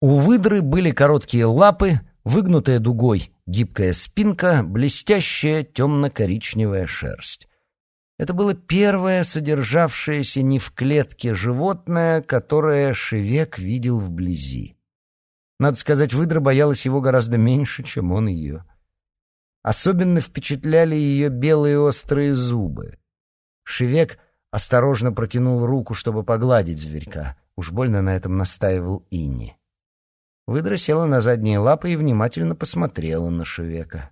У выдры были короткие лапы, выгнутая дугой гибкая спинка, блестящая темно-коричневая шерсть. Это было первое содержавшееся не в клетке животное, которое Шевек видел вблизи. Надо сказать, выдра боялась его гораздо меньше, чем он ее. Особенно впечатляли ее белые острые зубы. Шевек осторожно протянул руку, чтобы погладить зверька. Уж больно на этом настаивал Инни. Выдра села на задние лапы и внимательно посмотрела на Шевека.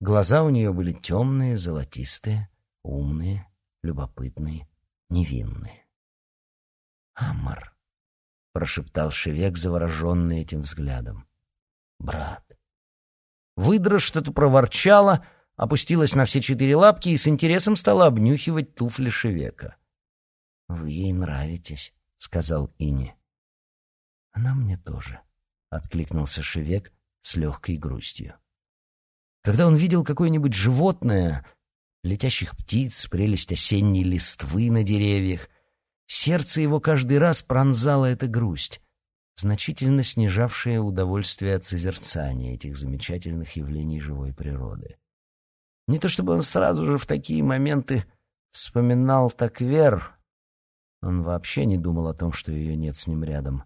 Глаза у нее были темные, золотистые умные, любопытные, невинные. «Амар», — прошептал Шевек, завороженный этим взглядом. «Брат». Выдра что-то проворчала, опустилась на все четыре лапки и с интересом стала обнюхивать туфли Шевека. «Вы ей нравитесь», — сказал Ини. «Она мне тоже», — откликнулся Шевек с легкой грустью. Когда он видел какое-нибудь животное, летящих птиц, прелесть осенней листвы на деревьях. Сердце его каждый раз пронзала эта грусть, значительно снижавшая удовольствие от созерцания этих замечательных явлений живой природы. Не то чтобы он сразу же в такие моменты вспоминал Таквер, он вообще не думал о том, что ее нет с ним рядом.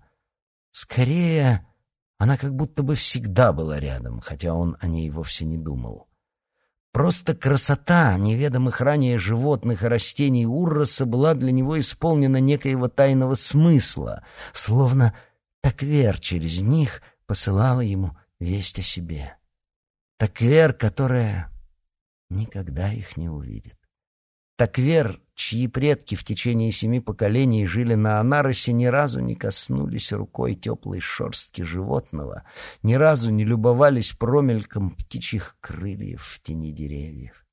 Скорее, она как будто бы всегда была рядом, хотя он о ней вовсе не думал. Просто красота неведомых ранее животных и растений Урроса была для него исполнена некоего тайного смысла, словно Таквер через них посылала ему весть о себе. Таквер, которая никогда их не увидит. Таквер, чьи предки в течение семи поколений жили на Анаросе, ни разу не коснулись рукой теплой шерстки животного, ни разу не любовались промельком птичьих крыльев в тени деревьев.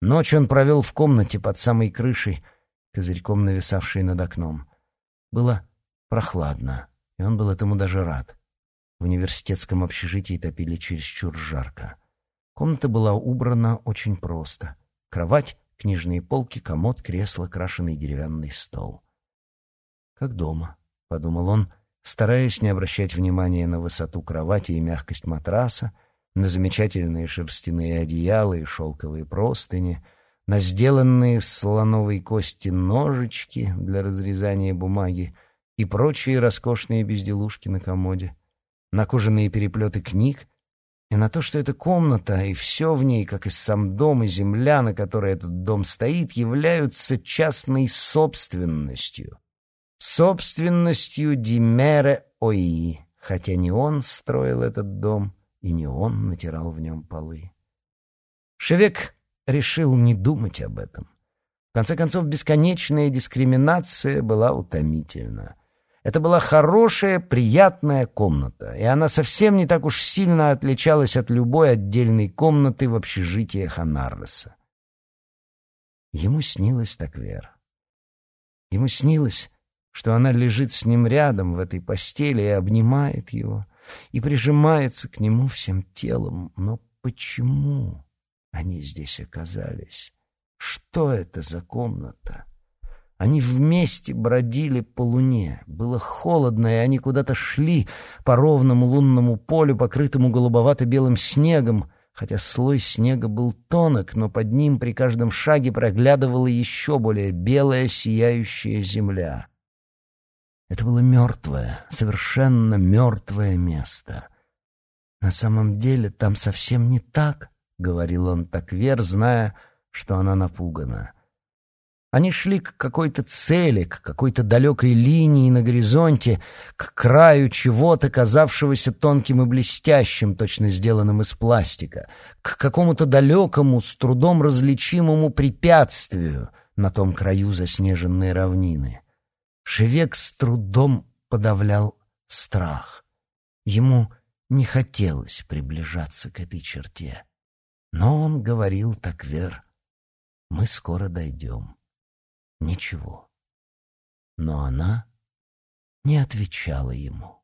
Ночь он провел в комнате под самой крышей, козырьком нависавшей над окном. Было прохладно, и он был этому даже рад. В университетском общежитии топили чересчур жарко. Комната была убрана очень просто. Кровать Книжные полки, комод, кресло, крашеный деревянный стол. «Как дома», — подумал он, стараясь не обращать внимания на высоту кровати и мягкость матраса, на замечательные шерстяные одеяла и шелковые простыни, на сделанные из слоновой кости ножички для разрезания бумаги и прочие роскошные безделушки на комоде, на кожаные переплеты книг и на то, что эта комната и все в ней, как и сам дом и земля, на которой этот дом стоит, являются частной собственностью. Собственностью Димере Ои, хотя не он строил этот дом и не он натирал в нем полы. Шевек решил не думать об этом. В конце концов, бесконечная дискриминация была утомительна. Это была хорошая, приятная комната, и она совсем не так уж сильно отличалась от любой отдельной комнаты в общежитии Ханарреса. Ему снилось так Вера. Ему снилось, что она лежит с ним рядом в этой постели и обнимает его, и прижимается к нему всем телом. Но почему они здесь оказались? Что это за комната? Они вместе бродили по луне. Было холодно, и они куда-то шли по ровному лунному полю, покрытому голубовато-белым снегом, хотя слой снега был тонок, но под ним при каждом шаге проглядывала еще более белая сияющая земля. Это было мертвое, совершенно мертвое место. На самом деле там совсем не так, — говорил он так вер, зная, что она напугана. Они шли к какой-то цели, к какой-то далекой линии на горизонте, к краю чего-то, казавшегося тонким и блестящим, точно сделанным из пластика, к какому-то далекому, с трудом различимому препятствию на том краю заснеженной равнины. Шевек с трудом подавлял страх. Ему не хотелось приближаться к этой черте. Но он говорил так вер, мы скоро дойдем ничего. Но она не отвечала ему.